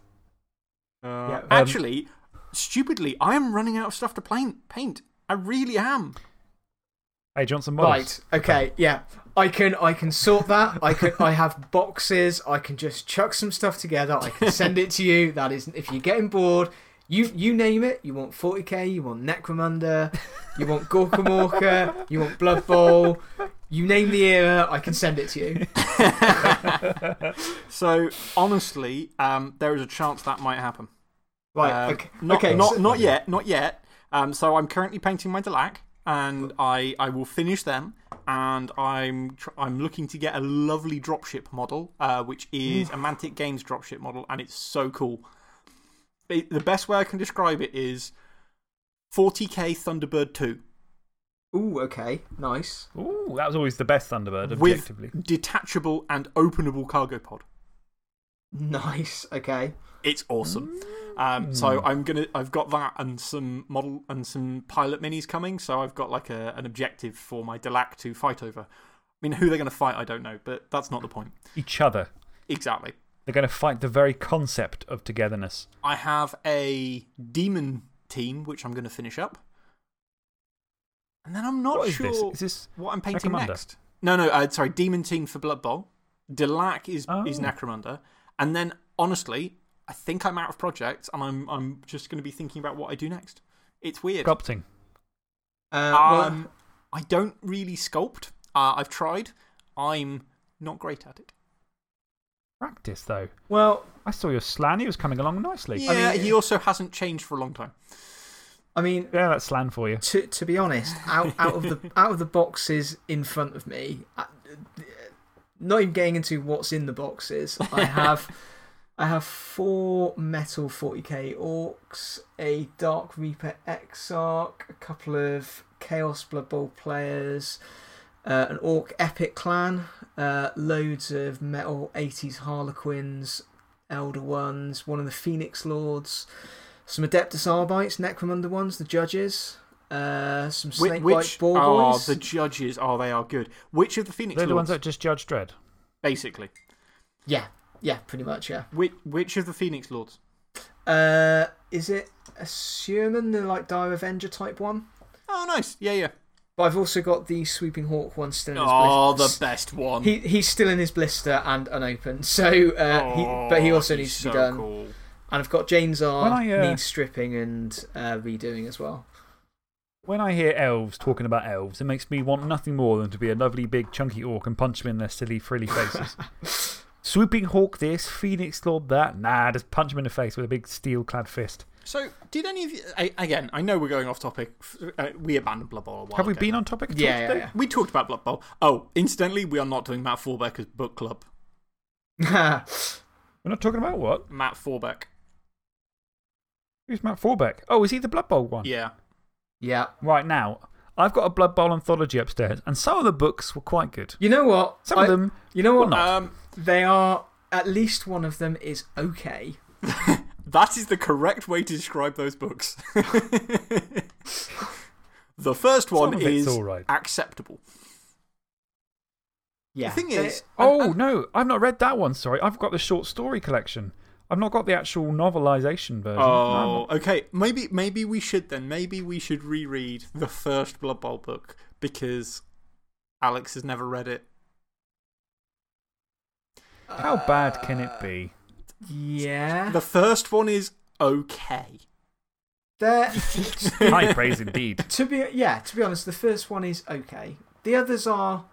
Uh, Yeah, um, actually, stupidly, I am running out of stuff to paint. Paint. I really am. Hey, Johnson models. Right. Okay. Yeah. I can. I can sort that. I can. I have boxes. I can just chuck some stuff together. I can send it to you. That is, if you're getting bored, you you name it. You want 40k. You want Necromunda. You want Gorkamorka. You want Blood Bowl. You name the era. I can send it to you. *laughs* So, honestly, um, there is a chance that might happen. Right. Um, okay. Not, okay. not, not yet. Not yet. Um, so, I'm currently painting my Delaque, and I, I will finish them. And I'm, I'm looking to get a lovely dropship model, uh, which is a Mantic Games dropship model, and it's so cool. It, the best way I can describe it is 40k Thunderbird 2 Ooh. Okay. Nice. Ooh, that was always the best Thunderbird, with objectively. detachable and openable cargo pod. Nice. Okay. It's awesome. Um, so I'm gonna, I've got that and some model and some pilot minis coming. So I've got like a, an objective for my Delaque to fight over. I mean, who they're going to fight, I don't know, but that's not the point. Each other. Exactly. They're going to fight the very concept of togetherness. I have a demon team which I'm going to finish up, and then I'm not What is sure this? Is this. what I'm painting Necromunda? next. No, no, uh, sorry, demon team for Blood Bowl. Delaque is is Oh. Necromunda, and then honestly, I think I'm out of projects, and I'm I'm just going to be thinking about what I do next. It's weird. Sculpting. Uh, well, Um, I don't really sculpt. Uh, I've tried. I'm not great at it. Practice, though. well. I saw your Slann. He was coming along nicely. Yeah, mean- he also hasn't changed for a long time. I mean, Yeah, that's Slann for you. to to be honest, out out of the *laughs* out of the boxes in front of me, uh, not even getting into what's in the boxes, I *laughs* have I have four metal 40k orcs, a Dark Reaper Exarch, a couple of Chaos Blood Bowl players, uh, an Orc Epic clan, uh, loads of metal 80s Harlequins, Eldar ones, one of the Phoenix Lords. Some Adeptus Arbites, Necromunda ones, the judges. Uh, some Whi- Snake which Ball are Boys. the judges? Oh, they are good. Which of the Phoenix Oh, They're the ones that just judge Dredd. Basically, Yeah, yeah, pretty much, yeah. which which of the Phoenix Lords? Uh, is it assuming the like Dire Avenger type one? Oh, nice. Yeah, yeah. But I've also got the Swooping Hawk one still in his Oh, the best one. He, he's still in his blister and unopened, *laughs* so uh, he, but he Oh, also needs to so be done. Cool. And I've got Jain Zar When uh, needs stripping and uh, redoing as well. When I hear elves talking about elves, it makes me want nothing more than to be a lovely big chunky orc and punch them in their silly, frilly faces. *laughs* Swooping hawk this, phoenix lord that. Nah, just punch them in the face with a big steel clad fist. So, did any of you. I, again, I know we're going off topic. Uh, we abandoned Blood Bowl a while Have we ago. been on topic at Yeah, yeah, yeah. We talked about Blood Bowl. Oh, incidentally, we are not doing Matt Forbeck's book club. *laughs* We're not talking about what? Matt Forbeck. Who's Matt Forbeck? Oh, is he the Blood Bowl one? Yeah. yeah. Right now, I've got a Blood Bowl anthology upstairs, and some of the books were quite good. You know what? Some I- of them You know what? not. Um, They are. At least one of them is okay. *laughs* that is the correct way to describe those books. *laughs* the first one Some of it's is all right. acceptable. Yeah. The thing They- is. Oh, and- no, I've not read that one, sorry. I've got the short story collection. I've not got the actual novelisation version. Oh, okay. Maybe, maybe we should then. Maybe we should reread the first Blood Bowl book because Alex has never read it. How bad can it be? Yeah. The first one is okay. There, *laughs* High praise indeed. to be, yeah, to be honest, the first one is okay. The others are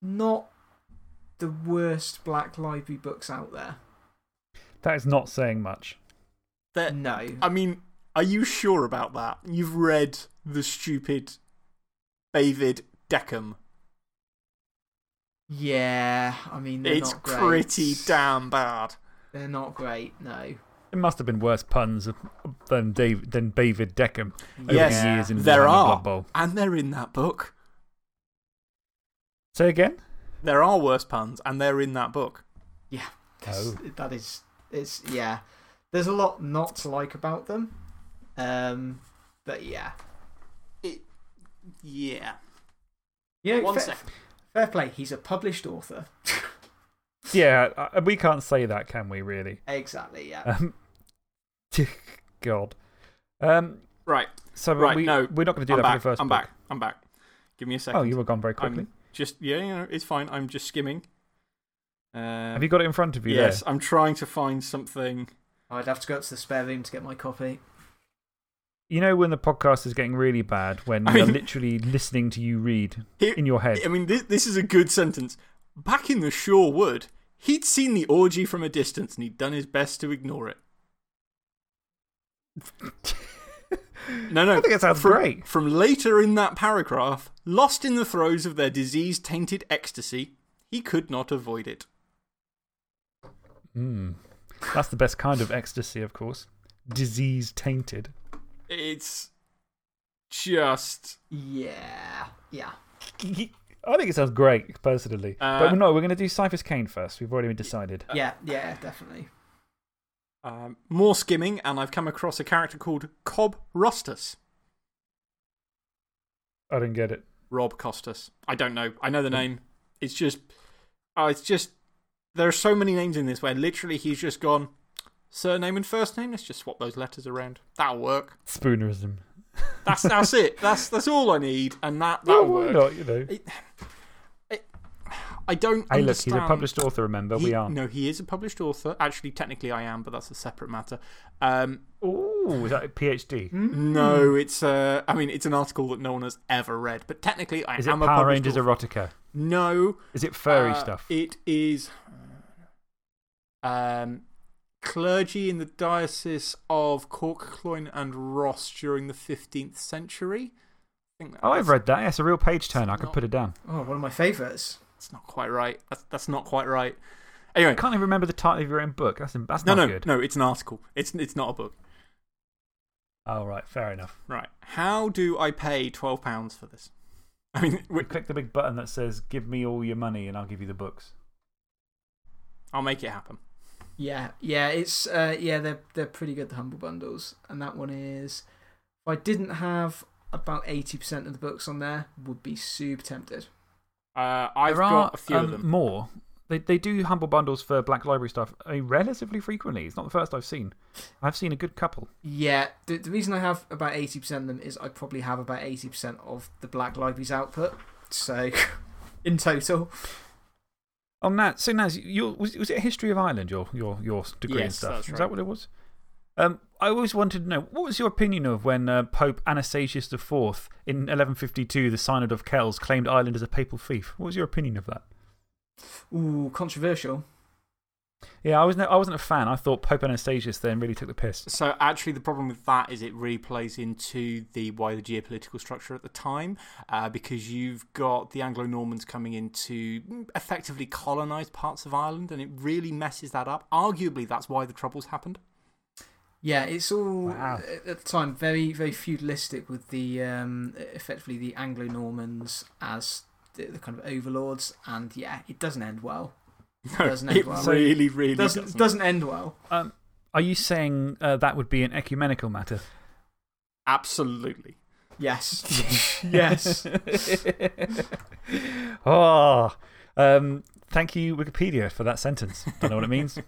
not the worst Black Library books out there. That is not saying much. They're- No. I mean, are you sure about that? You've read the stupid David Deckham. Yeah, I mean, they're It's not great. pretty damn bad. They're not great, no. It must have been worse puns than, Dave, than David Deckham over Yes, the years in there Warhammer are. Blood Bowl. And they're in that book. Say again? There are worse puns, and they're in that book. Yeah. Oh. That is, it's, yeah. There's a lot not to like about them. Um, but yeah. It, yeah. Yeah, One fair, second. fair play. He's a published author. *laughs* Yeah, uh, we can't say that, can we, really? exactly, yeah. Um, *laughs* God. Um, Right. so Right, we, no, we're not going to do I'm that back. for the first I'm book. back. I'm back. Give me a second. Oh, you were gone very quickly. I'm just, yeah, you know, it's fine. I'm just skimming. Uh, Have you got it in front of you yes, I'm trying to find something. I'd have to go up to the spare room to get my copy. You know when the podcast is getting really bad, when I we are mean- literally listening to you read Here, in your head. I mean, this, this is a good sentence. Back in the Shore Wood, he'd seen the orgy from a distance and he'd done his best to ignore it. No, no. I think it sounds from, great. From later in that paragraph, lost in the throes of their disease tainted ecstasy, he could not avoid it. Mm. That's the best kind of ecstasy, of course. Disease tainted. It's just. Yeah, yeah. I think it sounds great, personally. Uh, but no, we're going to do Ciaphas Cain first. We've already decided. Yeah, yeah, definitely. Um, more skimming, and I've come across a character called Cobb Rustus. I didn't get it. Rob Costas. I don't know. I know the name. It's just. Oh, it's just. There are so many names in this where literally he's just gone surname and first name. Let's just swap those letters around. That'll work. Spoonerism. That's, that's it. That's, that's all I need, and that, that'll why work. not, you know? It, it, I don't Hey, look, he's a published author, remember? He- we are. No, he is a published author. Actually, technically, I am, but that's a separate matter. Um, Ooh, is that a PhD? no, it's uh, I mean, it's an article that no one has ever read. But technically, I Is it am a Power Rangers author. erotica? No, Is it furry uh, stuff? It is um, clergy in the diocese of Cork, Cloyne, and Ross during the 15th century. I think oh, I've read that. Yeah, it's a real page turn. I could put it down. Oh, one of my favourites. That's not quite right. That's, that's not quite right. Anyway, I can't even remember the title of your own book. That's, that's no, not no, good. no, it's an article. It's, it's not a book. Oh, right. Fair enough. Right. How do I pay £12 for this? I mean, We click the big button that says, Give me all your money and I'll give you the books. I'll make it happen. Yeah, yeah, it's uh, yeah, they're they're pretty good. The humble bundles, and that one is. If I didn't have about eighty percent of the books on there, would be super tempted. Uh, I've there are a few um, of them. more. They, they do humble bundles for Black Library stuff I mean, relatively frequently. It's not the first I've seen. I've seen a good couple. Yeah, the, the reason I have about eighty percent of them is I probably have about eighty percent of the Black Library's output. So, *laughs* in total, On that, so Naz, your, was, was it a History of Ireland, your, your, your degree and stuff? that's Is that what it was? Um, I always wanted to know what was your opinion of when uh, Pope Anastasius IV in 1152, the Synod of Kells, claimed Ireland as a papal fief? What was your opinion of that? ooh, controversial. Yeah, I, was no, I wasn't a fan. I thought Pope Anastasius then really took the piss. So, actually, the problem with that is it really plays into the wider geopolitical structure at the time uh, because you've got the Anglo Normans coming in to mm, effectively colonise parts of Ireland and it really messes that up. Arguably, that's why the Troubles happened. Yeah, it's all Wow. at the time very very feudalistic with the um, effectively the Anglo Normans as the, the kind of overlords, and yeah, it doesn't end well. *laughs* No, Doesn't end it well. really, really doesn't, doesn't. doesn't end well. Um, are you saying uh, that would be an ecumenical matter? Absolutely. Yes. *laughs* yes. oh, *laughs* um, thank you, Wikipedia, for that sentence. Don't know what it means.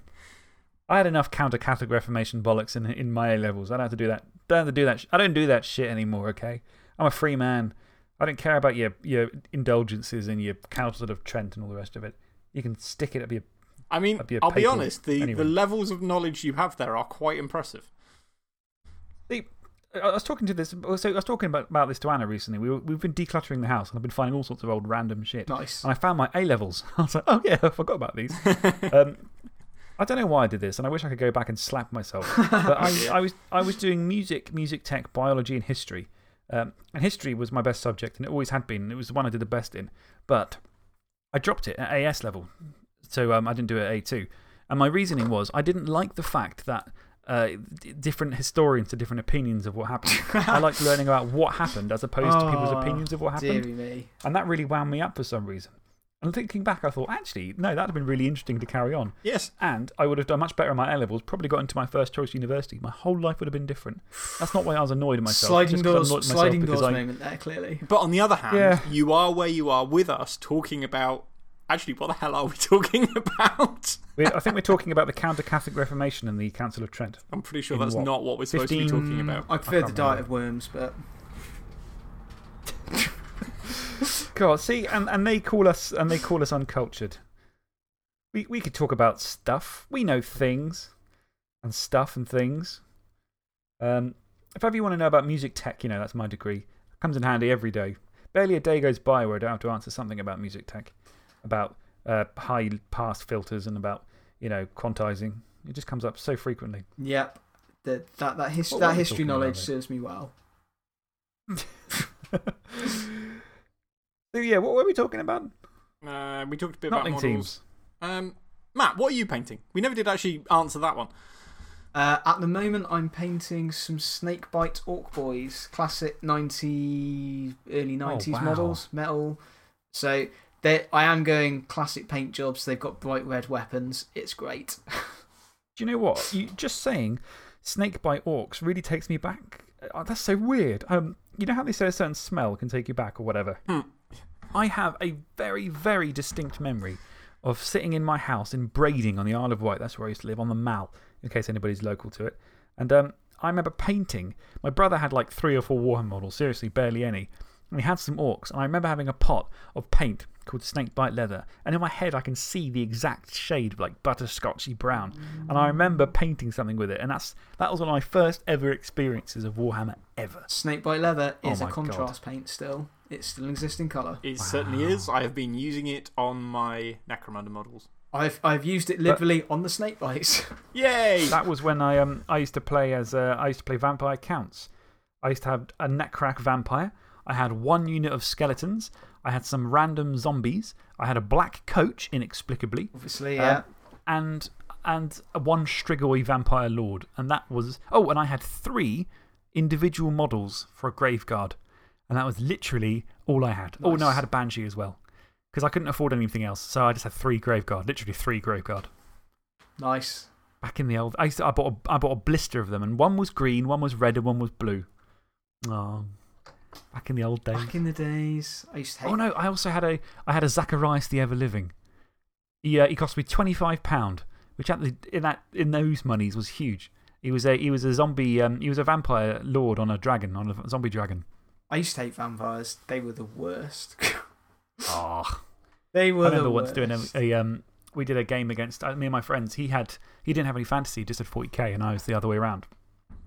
I had enough counter Catholic Reformation bollocks in, in my A levels. I don't have to do that. Don't have to do that. I don't do that shit anymore, okay? I'm a free man. I don't care about your, your indulgences and your Council of Trent and all the rest of it. You can stick it up your. I mean, a I'll be honest, the, anyway. the levels of knowledge you have there are quite impressive. See, I was talking to this. So I was talking about, about this to Anna recently. We were, we've been decluttering the house and I've been finding all sorts of old random shit. Nice. And I found my A levels. *laughs* I was like, oh, yeah, I forgot about these. *laughs* um, I don't know why I did this, and I wish I could go back and slap myself. *laughs* But I, I, was, I was doing music, music tech, biology, and history. Um, and history was my best subject, and it always had been. It was the one I did the best in. But I dropped it at AS level. So um, I didn't do it at A2. And my reasoning was I didn't like the fact that uh, different historians had different opinions of what happened. I *laughs* liked learning about what happened as opposed to people's Oh, opinions of what happened. And that really wound me up for some reason. And thinking back, I thought, actually, no, that would have been really interesting to carry on. Yes. And I would have done much better in my A levels, probably got into my first choice university. My whole life would have been different. That's not why I was annoyed at myself. Sliding just 'cause I'm doors, at myself sliding because doors I- moment there, clearly. But on the other hand, Yeah. you are where you are with us talking about. Actually, what the hell are we *laughs* talking about? I think we're talking about the Counter Catholic Reformation and the Council of Trent. I'm pretty sure In that's what? not what we're supposed to be talking about. I prefer the can't diet remember. of worms, but. God, see, and, and, they call us, and they call us uncultured. We, we could talk about stuff. We know things and stuff and things. Um, if ever you want to know about music tech, you know, that's my degree. It comes in handy every day. Barely a day goes by where I don't have to answer something about music tech, about uh, high pass filters and about, you know, quantizing. It just comes up so frequently. Yep. The, that, that, his, What that history knowledge serves me well. *laughs* *laughs* so, yeah, what were we talking about? Uh, we talked a bit about Nothing models. teams. Um, Matt, what are you painting? We never did actually answer that one. Uh, at the moment, I'm painting some Snakebite Orc Boys, classic 90s, early 90s Oh, wow. models, metal. So I am going classic paint jobs. They've got bright red weapons. It's great. *laughs* Do you know what? You, just saying snake bite orcs really takes me back. Oh, that's so weird. Um, you know how they say a certain smell can take you back or whatever? Hmm. I have a very, very distinct memory of sitting in my house in Brading on the Isle of Wight. That's where I used to live, on the Mall, in case anybody's local to it. And um, I remember painting. My brother had like three or four Warhammer models, seriously, barely any. And he had some orcs. And I remember having a pot of paint called Snakebite Leather. And in my head, I can see the exact shade of like butterscotchy brown. And I remember painting something with it. And that's, that was one of my first ever experiences of Warhammer ever. Snakebite leather Oh is a God. contrast paint still. It's still an existing colour. It certainly is. I have been using it on my Necromunda models. I've, I've used it literally on the snake bites. *laughs* Yay! That was when I, um, I used to play as uh, I used to play Vampire Counts. I used to have a Necrarch Vampire. I had one unit of skeletons. I had some random zombies. I had a black coach, inexplicably. Obviously, Um, yeah. and, and one Strigoi Vampire Lord. And that was. Oh, and I had three individual models for a Graveguard. And that was literally all I had. Oh, no, I had a Banshee as well. Because I couldn't afford anything else. So I just had three Graveguard. Literally three Graveguard. nice. Back in the old. I, used to, I, bought a, I bought a blister of them, and one was green, one was red, and one was blue. Oh, back in the old days. Back in the days, I used to hate Oh no, I also had a, I had a Zacharias the Ever Living. He, uh, he cost me £25, which at the, in, that, in those monies was huge. He was a, he was a zombie, um, he was a vampire lord on a dragon, on a zombie dragon. I used to hate vampires. They were the worst. Oh. *laughs* they were I remember the once worst. doing a, a um, we did a game against uh, me and my friends. He, had, he didn't have any fantasy, he just had 40k, and I was the other way around.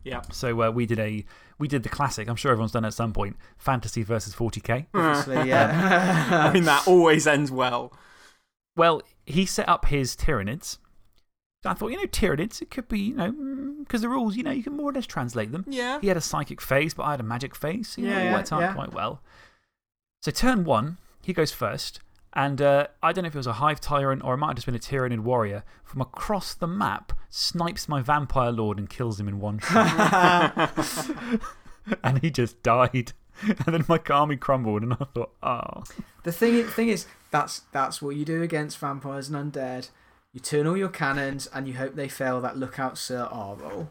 Yeah. So uh, we, did a, we did the classic, I'm sure everyone's done it at some point fantasy versus 40k. *laughs* Obviously, yeah. *laughs* I mean, that always ends well. Well, he set up his Tyranids. So I thought, you know, Tyranids, it could be, you know, because the rules, you know, you can more or less translate them. Yeah. He had a psychic phase, but I had a magic phase. You know, Yeah, it yeah, worked out yeah. quite well. So, turn one, he goes first. And uh, I don't know if it was a Hive Tyrant or it might have just been a Tyranid warrior. From across the map, snipes my Vampire Lord and kills him in one *laughs* shot. *laughs* and he just died. *laughs* And then my army crumbled, and I thought, oh. the thing, thing is, that's, that's what you do against vampires and undead. You turn all your cannons and you hope they fail that lookout Sir R roll.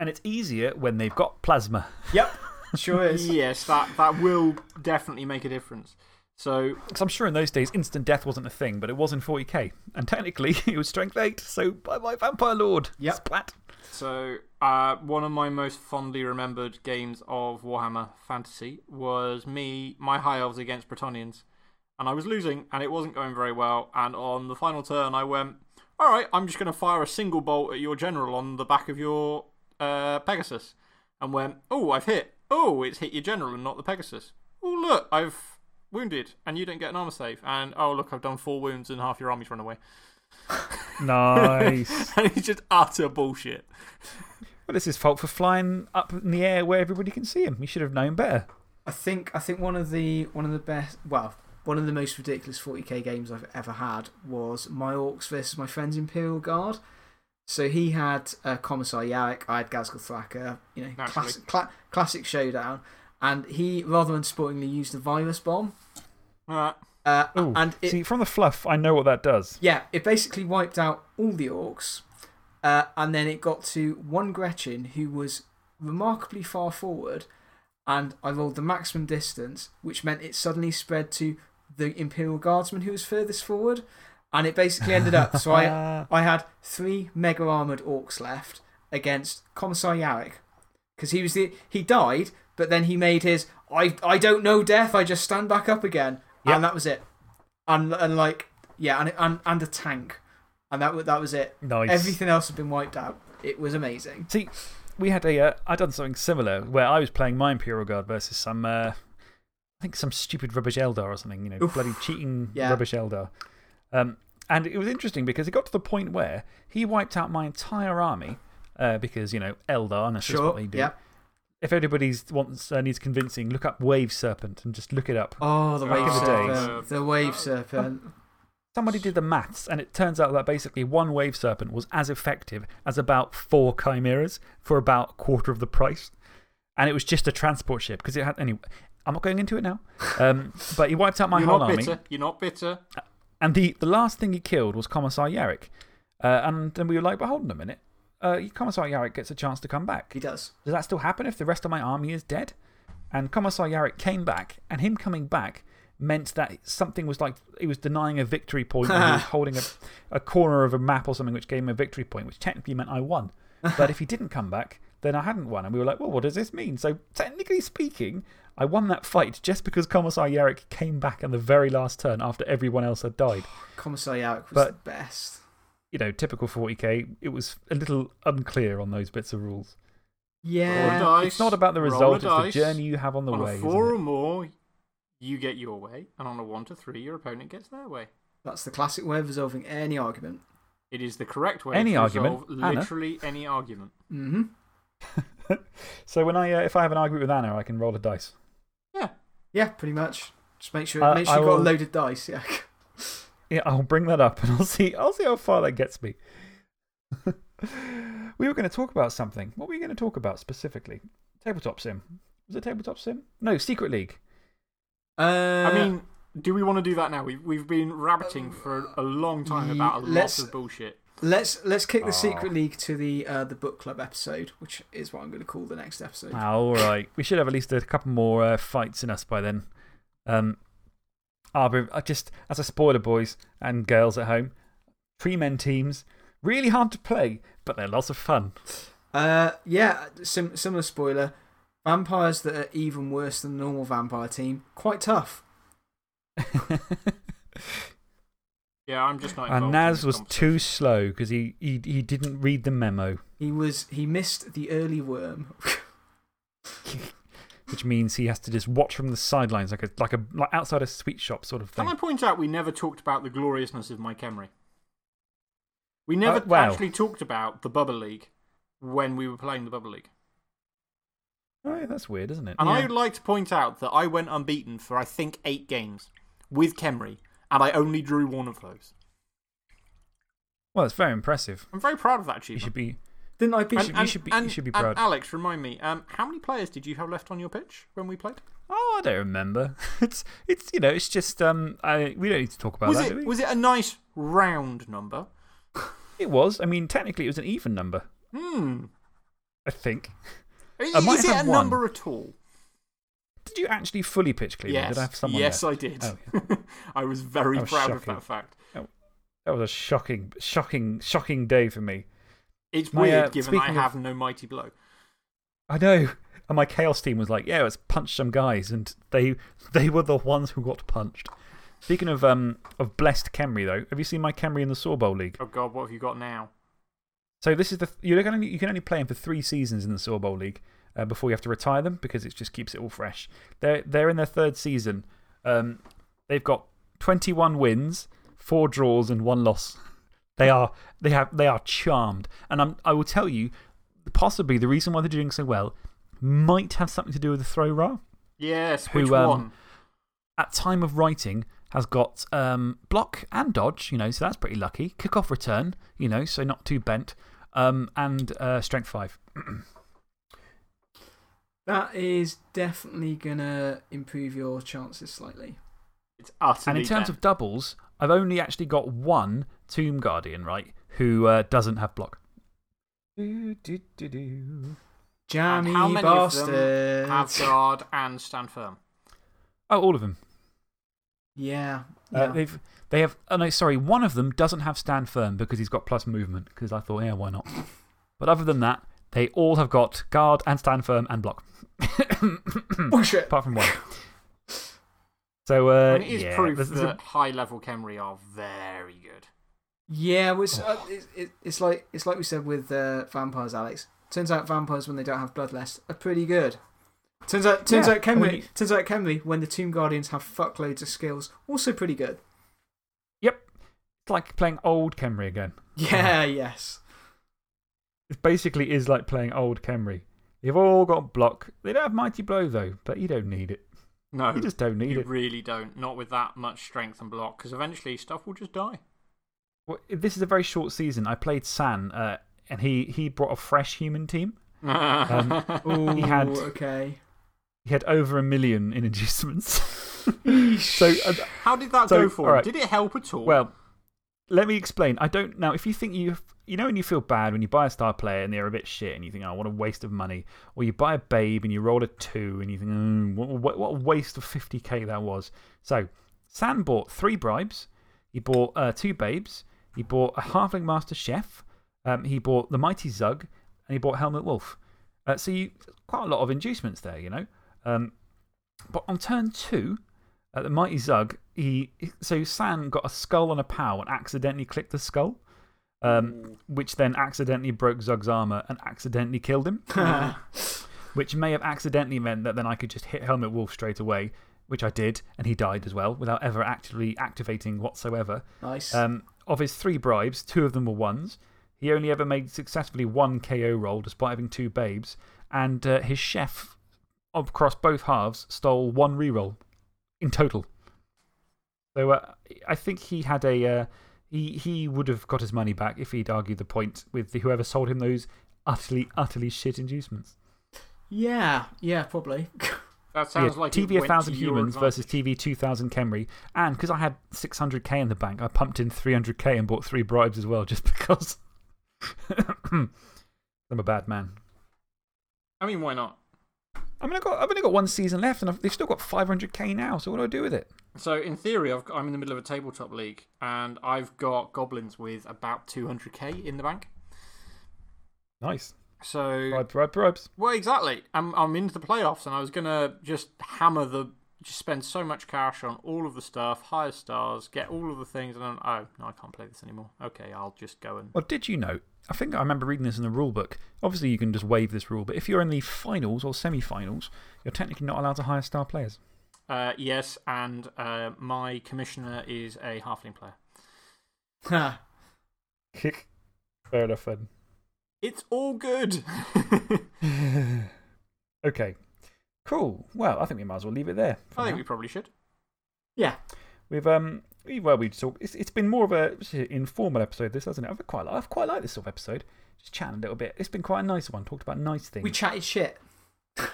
And it's easier when they've got plasma. Yep, sure is. *laughs* yes, that, that will definitely make a difference. So, Because I'm sure in those days instant death wasn't a thing, but it was in 40k. And technically *laughs* it was strength 8, so bye bye Vampire Lord. Yep. Splat. so uh, one of my most fondly remembered games of Warhammer Fantasy was me, my High Elves against Bretonnians. And I was losing, and it wasn't going very well. And on the final turn, I went, All right, I'm just going to fire a single bolt at your general on the back of your uh, Pegasus. And went, Oh, I've hit. Oh, it's hit your general and not the Pegasus. Oh, look, I've wounded, and you don't get an armor save. And oh, look, I've done four wounds, and half your army's run away. Nice. *laughs* and it's just utter bullshit. well, it's his fault for flying up in the air where everybody can see him. He should have known better. I think, I think one, of the, one of the best, well, one of the most ridiculous 40k games I've ever had was my Orcs versus my friend's Imperial Guard. So he had uh, Commissar Yarrick, I had Ghazghkull Thraka, you know, classic, cla classic showdown. And he, rather unsportingly, used the virus bomb. Uh, Uh, Ooh, and it, see, from the fluff, I know what that does. Yeah, it basically wiped out all the orcs. Uh, and then it got to one Gretchin who was remarkably far forward. And I rolled the maximum distance, which meant it suddenly spread to the Imperial Guardsman who was furthest forward. And it basically ended up. So I, *laughs* I had three mega armored orcs left against Commissar Yarrick. Because he, was the, he died, but then he made his I, I don't know death, I just stand back up again. Yep. And that was it. And, and like, yeah, and, and, and a tank. And that, that was it. Nice. Everything else had been wiped out. It was amazing. See, we had a. Uh, I'd done something similar where I was playing my Imperial Guard versus some. Uh, I think some stupid rubbish Eldar or something, you know, Oof. bloody cheating *laughs* Yeah. rubbish Eldar. Um, and it was interesting because it got to the point where he wiped out my entire army uh, because, you know, Eldar, and that's just what they do. Yeah. If anybody's wants, uh, needs convincing, look up Wave Serpent and just look it up. Oh, the Oh, wave the serpent. days. The wave serpent. Somebody did the maths, and it turns out that basically one Wave Serpent was as effective as about four Chimeras for about a quarter of the price. And it was just a transport ship because it had. Anyway, I'm not going into it now. Um, *laughs* but he wiped out my you're whole not army. bitter. You're not bitter. And the, the last thing he killed was Commissar Yarrick. Uh, and then we were like, but hold on a minute. Uh, Commissar Yarrick gets a chance to come back. He does. Does that still happen if the rest of my army is dead? And Commissar Yarrick came back, and him coming back meant that something was like he was denying a victory point and he was *laughs* holding a, a corner of a map or something which gave him a victory point, which technically meant I won. But if he didn't come back, then I hadn't won. And we were like, well, what does this mean? So, technically speaking, I won that fight just because Commissar Yarrick came back on the very last turn after everyone else had died. *sighs* Commissar Yarrick was But- the best. You know, typical 40k, it was a little unclear on those bits of rules. Yeah. Dice, It's not about the result, it's the journey you have on the on way. a four or more, you get your way. And on a one to three, your opponent gets their way. That's the classic way of resolving any argument. It is the correct way Any to argument, resolve Anna? literally any argument. Mm hmm. *laughs* So when I, uh, if I have an argument with Anna, I can roll a dice. Yeah. Yeah, pretty much. Just make sure, Uh, make sure I you've got will- a loaded dice. Yeah. *laughs* Yeah, I'll bring that up and I'll see, I'll see how far that gets me. *laughs* we were going to talk about something. What were we going to talk about specifically? Tabletop Sim. Was it Tabletop Sim? No, Secret League. Uh, I mean, do we want to do that now? We've, we've been rabbiting for a long time about a lot of bullshit. Let's, let's kick the Oh. Secret League to the, uh, the book club episode, which is what I'm going to call the next episode. Ah, all right. We should have at least a couple more uh, fights in us by then. Um, Arbor, uh, just as a spoiler, boys and girls at home, three men teams, really hard to play, but they're lots of fun. Uh, yeah, sim similar spoiler. Vampires that are even worse than the normal vampire team. Quite tough. *laughs* Yeah, I'm just not involved. and in Naz this was too slow because he, he, he didn't read the memo, He was he missed the early worm. *laughs* which means he has to just watch from the sidelines like a, like a like outside a sweet shop sort of thing. Can I point out we never talked about the gloriousness of Mike Emery? We never Uh, wow. actually talked about the Bubble League when we were playing the Bubble League. Oh, yeah, that's weird, isn't it? And I would like to point out that I went unbeaten for, I think, eight games with Khemri, and I only drew one of those. Well, it's very impressive. I'm very proud of that You should be. Didn't I beat And- you should be- you should be and proud. Alex, remind me, um, how many players did you have left on your pitch when we played? Oh, I don't remember. *laughs* It's, it's you know, it's just. Um, I, we don't need to talk about Was that, do we? it, was it a nice round number? It was. I mean, technically, it was an even number, Hmm. I think. Is, I is it a one. number at all? Did you actually fully pitch Cleveland? Yes, Did I have someone yes, there? I did. Oh, *laughs* I was very was proud of that fact. That was a shocking, shocking, shocking day for me. It's My, weird uh, given I speaking of- have no mighty blow. I know. And my Chaos team was like, yeah, let's punch some guys. And they, they were the ones who got punched. Speaking of, um, of blessed Khemri, though, have you seen my Khemri in the Saw Bowl League? Oh, God, what have you got now? So this is the you're gonna, you can only play them for three seasons in the Saw Bowl League uh, before you have to retire them because it just keeps it all fresh. They're, they're in their third season. Um, they've got 21 wins, four draws, and one loss. They are, they have, they are charmed. And I'm, I will tell you, possibly the reason why they're doing so well might have something to do with the Thro-Ra. Yes, Who, which um, one? At time of writing, has got um, block and dodge, you know, so that's pretty lucky. Kick off return, you know, so not too bent. Um, and uh, strength five. *clears throat* That is definitely going to improve your chances slightly. It's utterly And in terms bent. of doubles, I've only actually got one Tomb Guardian, right, who uh, doesn't have block. Do, do, do, do. And Jammy how many of them bastard. have guard and stand firm? Oh, all of them. Yeah. Uh, they've, they have, oh no, sorry, one of them doesn't have stand firm because he's got plus movement. Because I thought, yeah, why not? But other than that, they all have got guard and stand firm and block. *coughs* Bullshit. Apart from one. So, uh, and it is yeah, proof there's- there's a- that high level Khemri are very good. Yeah, well, it's, uh, it, it, it's, like, it's like we said with uh, vampires, Alex. Turns out vampires, when they don't have bloodlust, are pretty good. Turns out, turns Yeah, out and when Khemri, turns out Khemri, when the Tomb Guardians have fuckloads of skills, also pretty good. Yep. It's like playing old Khemri again. Yeah, yes. It basically is like playing old Khemri. You've all got block. They don't have Mighty Blow, though, but you don't need it. No, You just don't need you it. really don't. Not with that much strength and block, because eventually stuff will just die. Well, this is a very short season. I played San, uh, and he, he brought a fresh human team. Um, *laughs* Ooh, He had- okay. He had over a million in inducements. *laughs* so, uh, How did that So, go for him? alright. Did it help at all? well, let me explain. I don't now. If you think you, you know, when you feel bad when you buy a star player and they're a bit shit and you think, oh, what a waste of money, or you buy a babe and you roll a two and you think, mm, what, what, a waste of 50k that was. So, San bought three bribes, he bought uh, two babes, he bought a halfling master chef, um, he bought the mighty Zug, and he bought Helmut Wulf. Uh, so, you, quite a lot of inducements there, you know. Um, but on turn two, the mighty Zug, he, so San got a skull and a pow and accidentally clicked the skull, um, which then accidentally broke Zug's armor and accidentally killed him. *laughs* *laughs* which may have accidentally meant that then I could just hit Helmut Wulf straight away, which I did, and he died as well without ever actually activating whatsoever. Nice. Um, of his three bribes, two of them were ones. He only ever made successfully one KO roll despite having two babes, and uh, his chef across both halves stole one reroll in total. So uh, I think he had a. Uh, he, he would have got his money back if he'd argued the point with the, whoever sold him those utterly, utterly shit inducements. yeah, yeah, probably. *laughs* that sounds Yeah, like TV went 1000 humans versus. TV 2000 Khemri. And because I had 600k in the bank, I pumped in 300k and bought three bribes as well *laughs* just because *coughs* I'm a bad man. I mean, why not? I mean, I've, got, I've only got one season left and I've, they've still got 500k now, so what do I do with it? So, in theory, I've got, I'm in the middle of a tabletop league, and I've got goblins with about 200k in the bank. Nice. So, Bribe, bribe, bribes. well, exactly. I'm, I'm into the playoffs, and I was going to just hammer the. Just spend so much cash on all of the stuff, hire stars, get all of the things, and then, oh, no, I can't play this anymore. Okay, I'll just go and. Well, did you know? I think I remember reading this in the rule book. Obviously, you can just waive this rule, but if you're in the finals or semi finals, you're technically not allowed to hire star players. Uh, yes, and uh, my commissioner is a halfling player. Ha. Fair enough, then. It's all good. *laughs* *laughs* okay. Cool. Well, I think we might as well leave it there. I think now. we probably should. yeah. We've um, we, well, we talk. It's, it's been more of a informal episode, this hasn't it? I've quite, I've quite liked this sort of episode. Just chatting a little bit. It's been quite a nice one. Talked about nice things. We chatted shit. *laughs*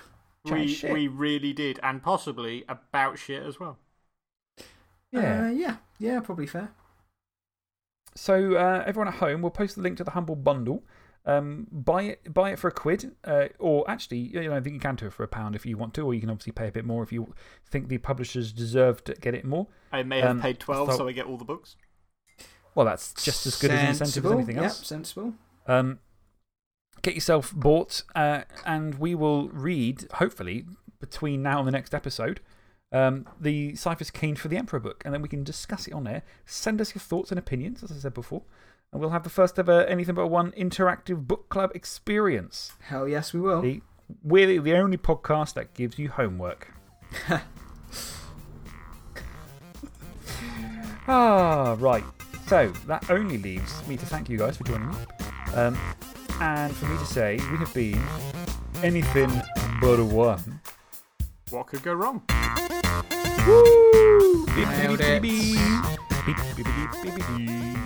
We, shit. we really did, and possibly about shit as well. yeah. Uh, yeah. Yeah, probably fair. So, uh, everyone at home, we'll post the link to the Humble Bundle Um, buy, it, buy it for a quid, uh, or actually, you know, I think you can do it for a pound if you want to, or you can obviously pay a bit more if you think the publishers deserve to get it more. I may have Um, paid 12 so- so I get all the books. Well, that's just as good as an incentive as Sensible, anything yep, else. sensible. Um, get yourself bought, uh, and we will read, hopefully, between now and the next episode, um, the Ciaphas Cain for the Emperor book, and then we can discuss it on air. Send us your thoughts and opinions, as I said before, and we'll have the first ever Anything But One interactive book club experience. Hell yes, we will. The, we're the- the only podcast that gives you homework. *laughs* ah, right. So that only leaves me to thank you guys for joining me. Um, and for me to say, we have been anything but one. What could go wrong? Woo! Beep, beep, Nailed beep, it. beep, beep. Beep, beep, beep, beep, beep, beep.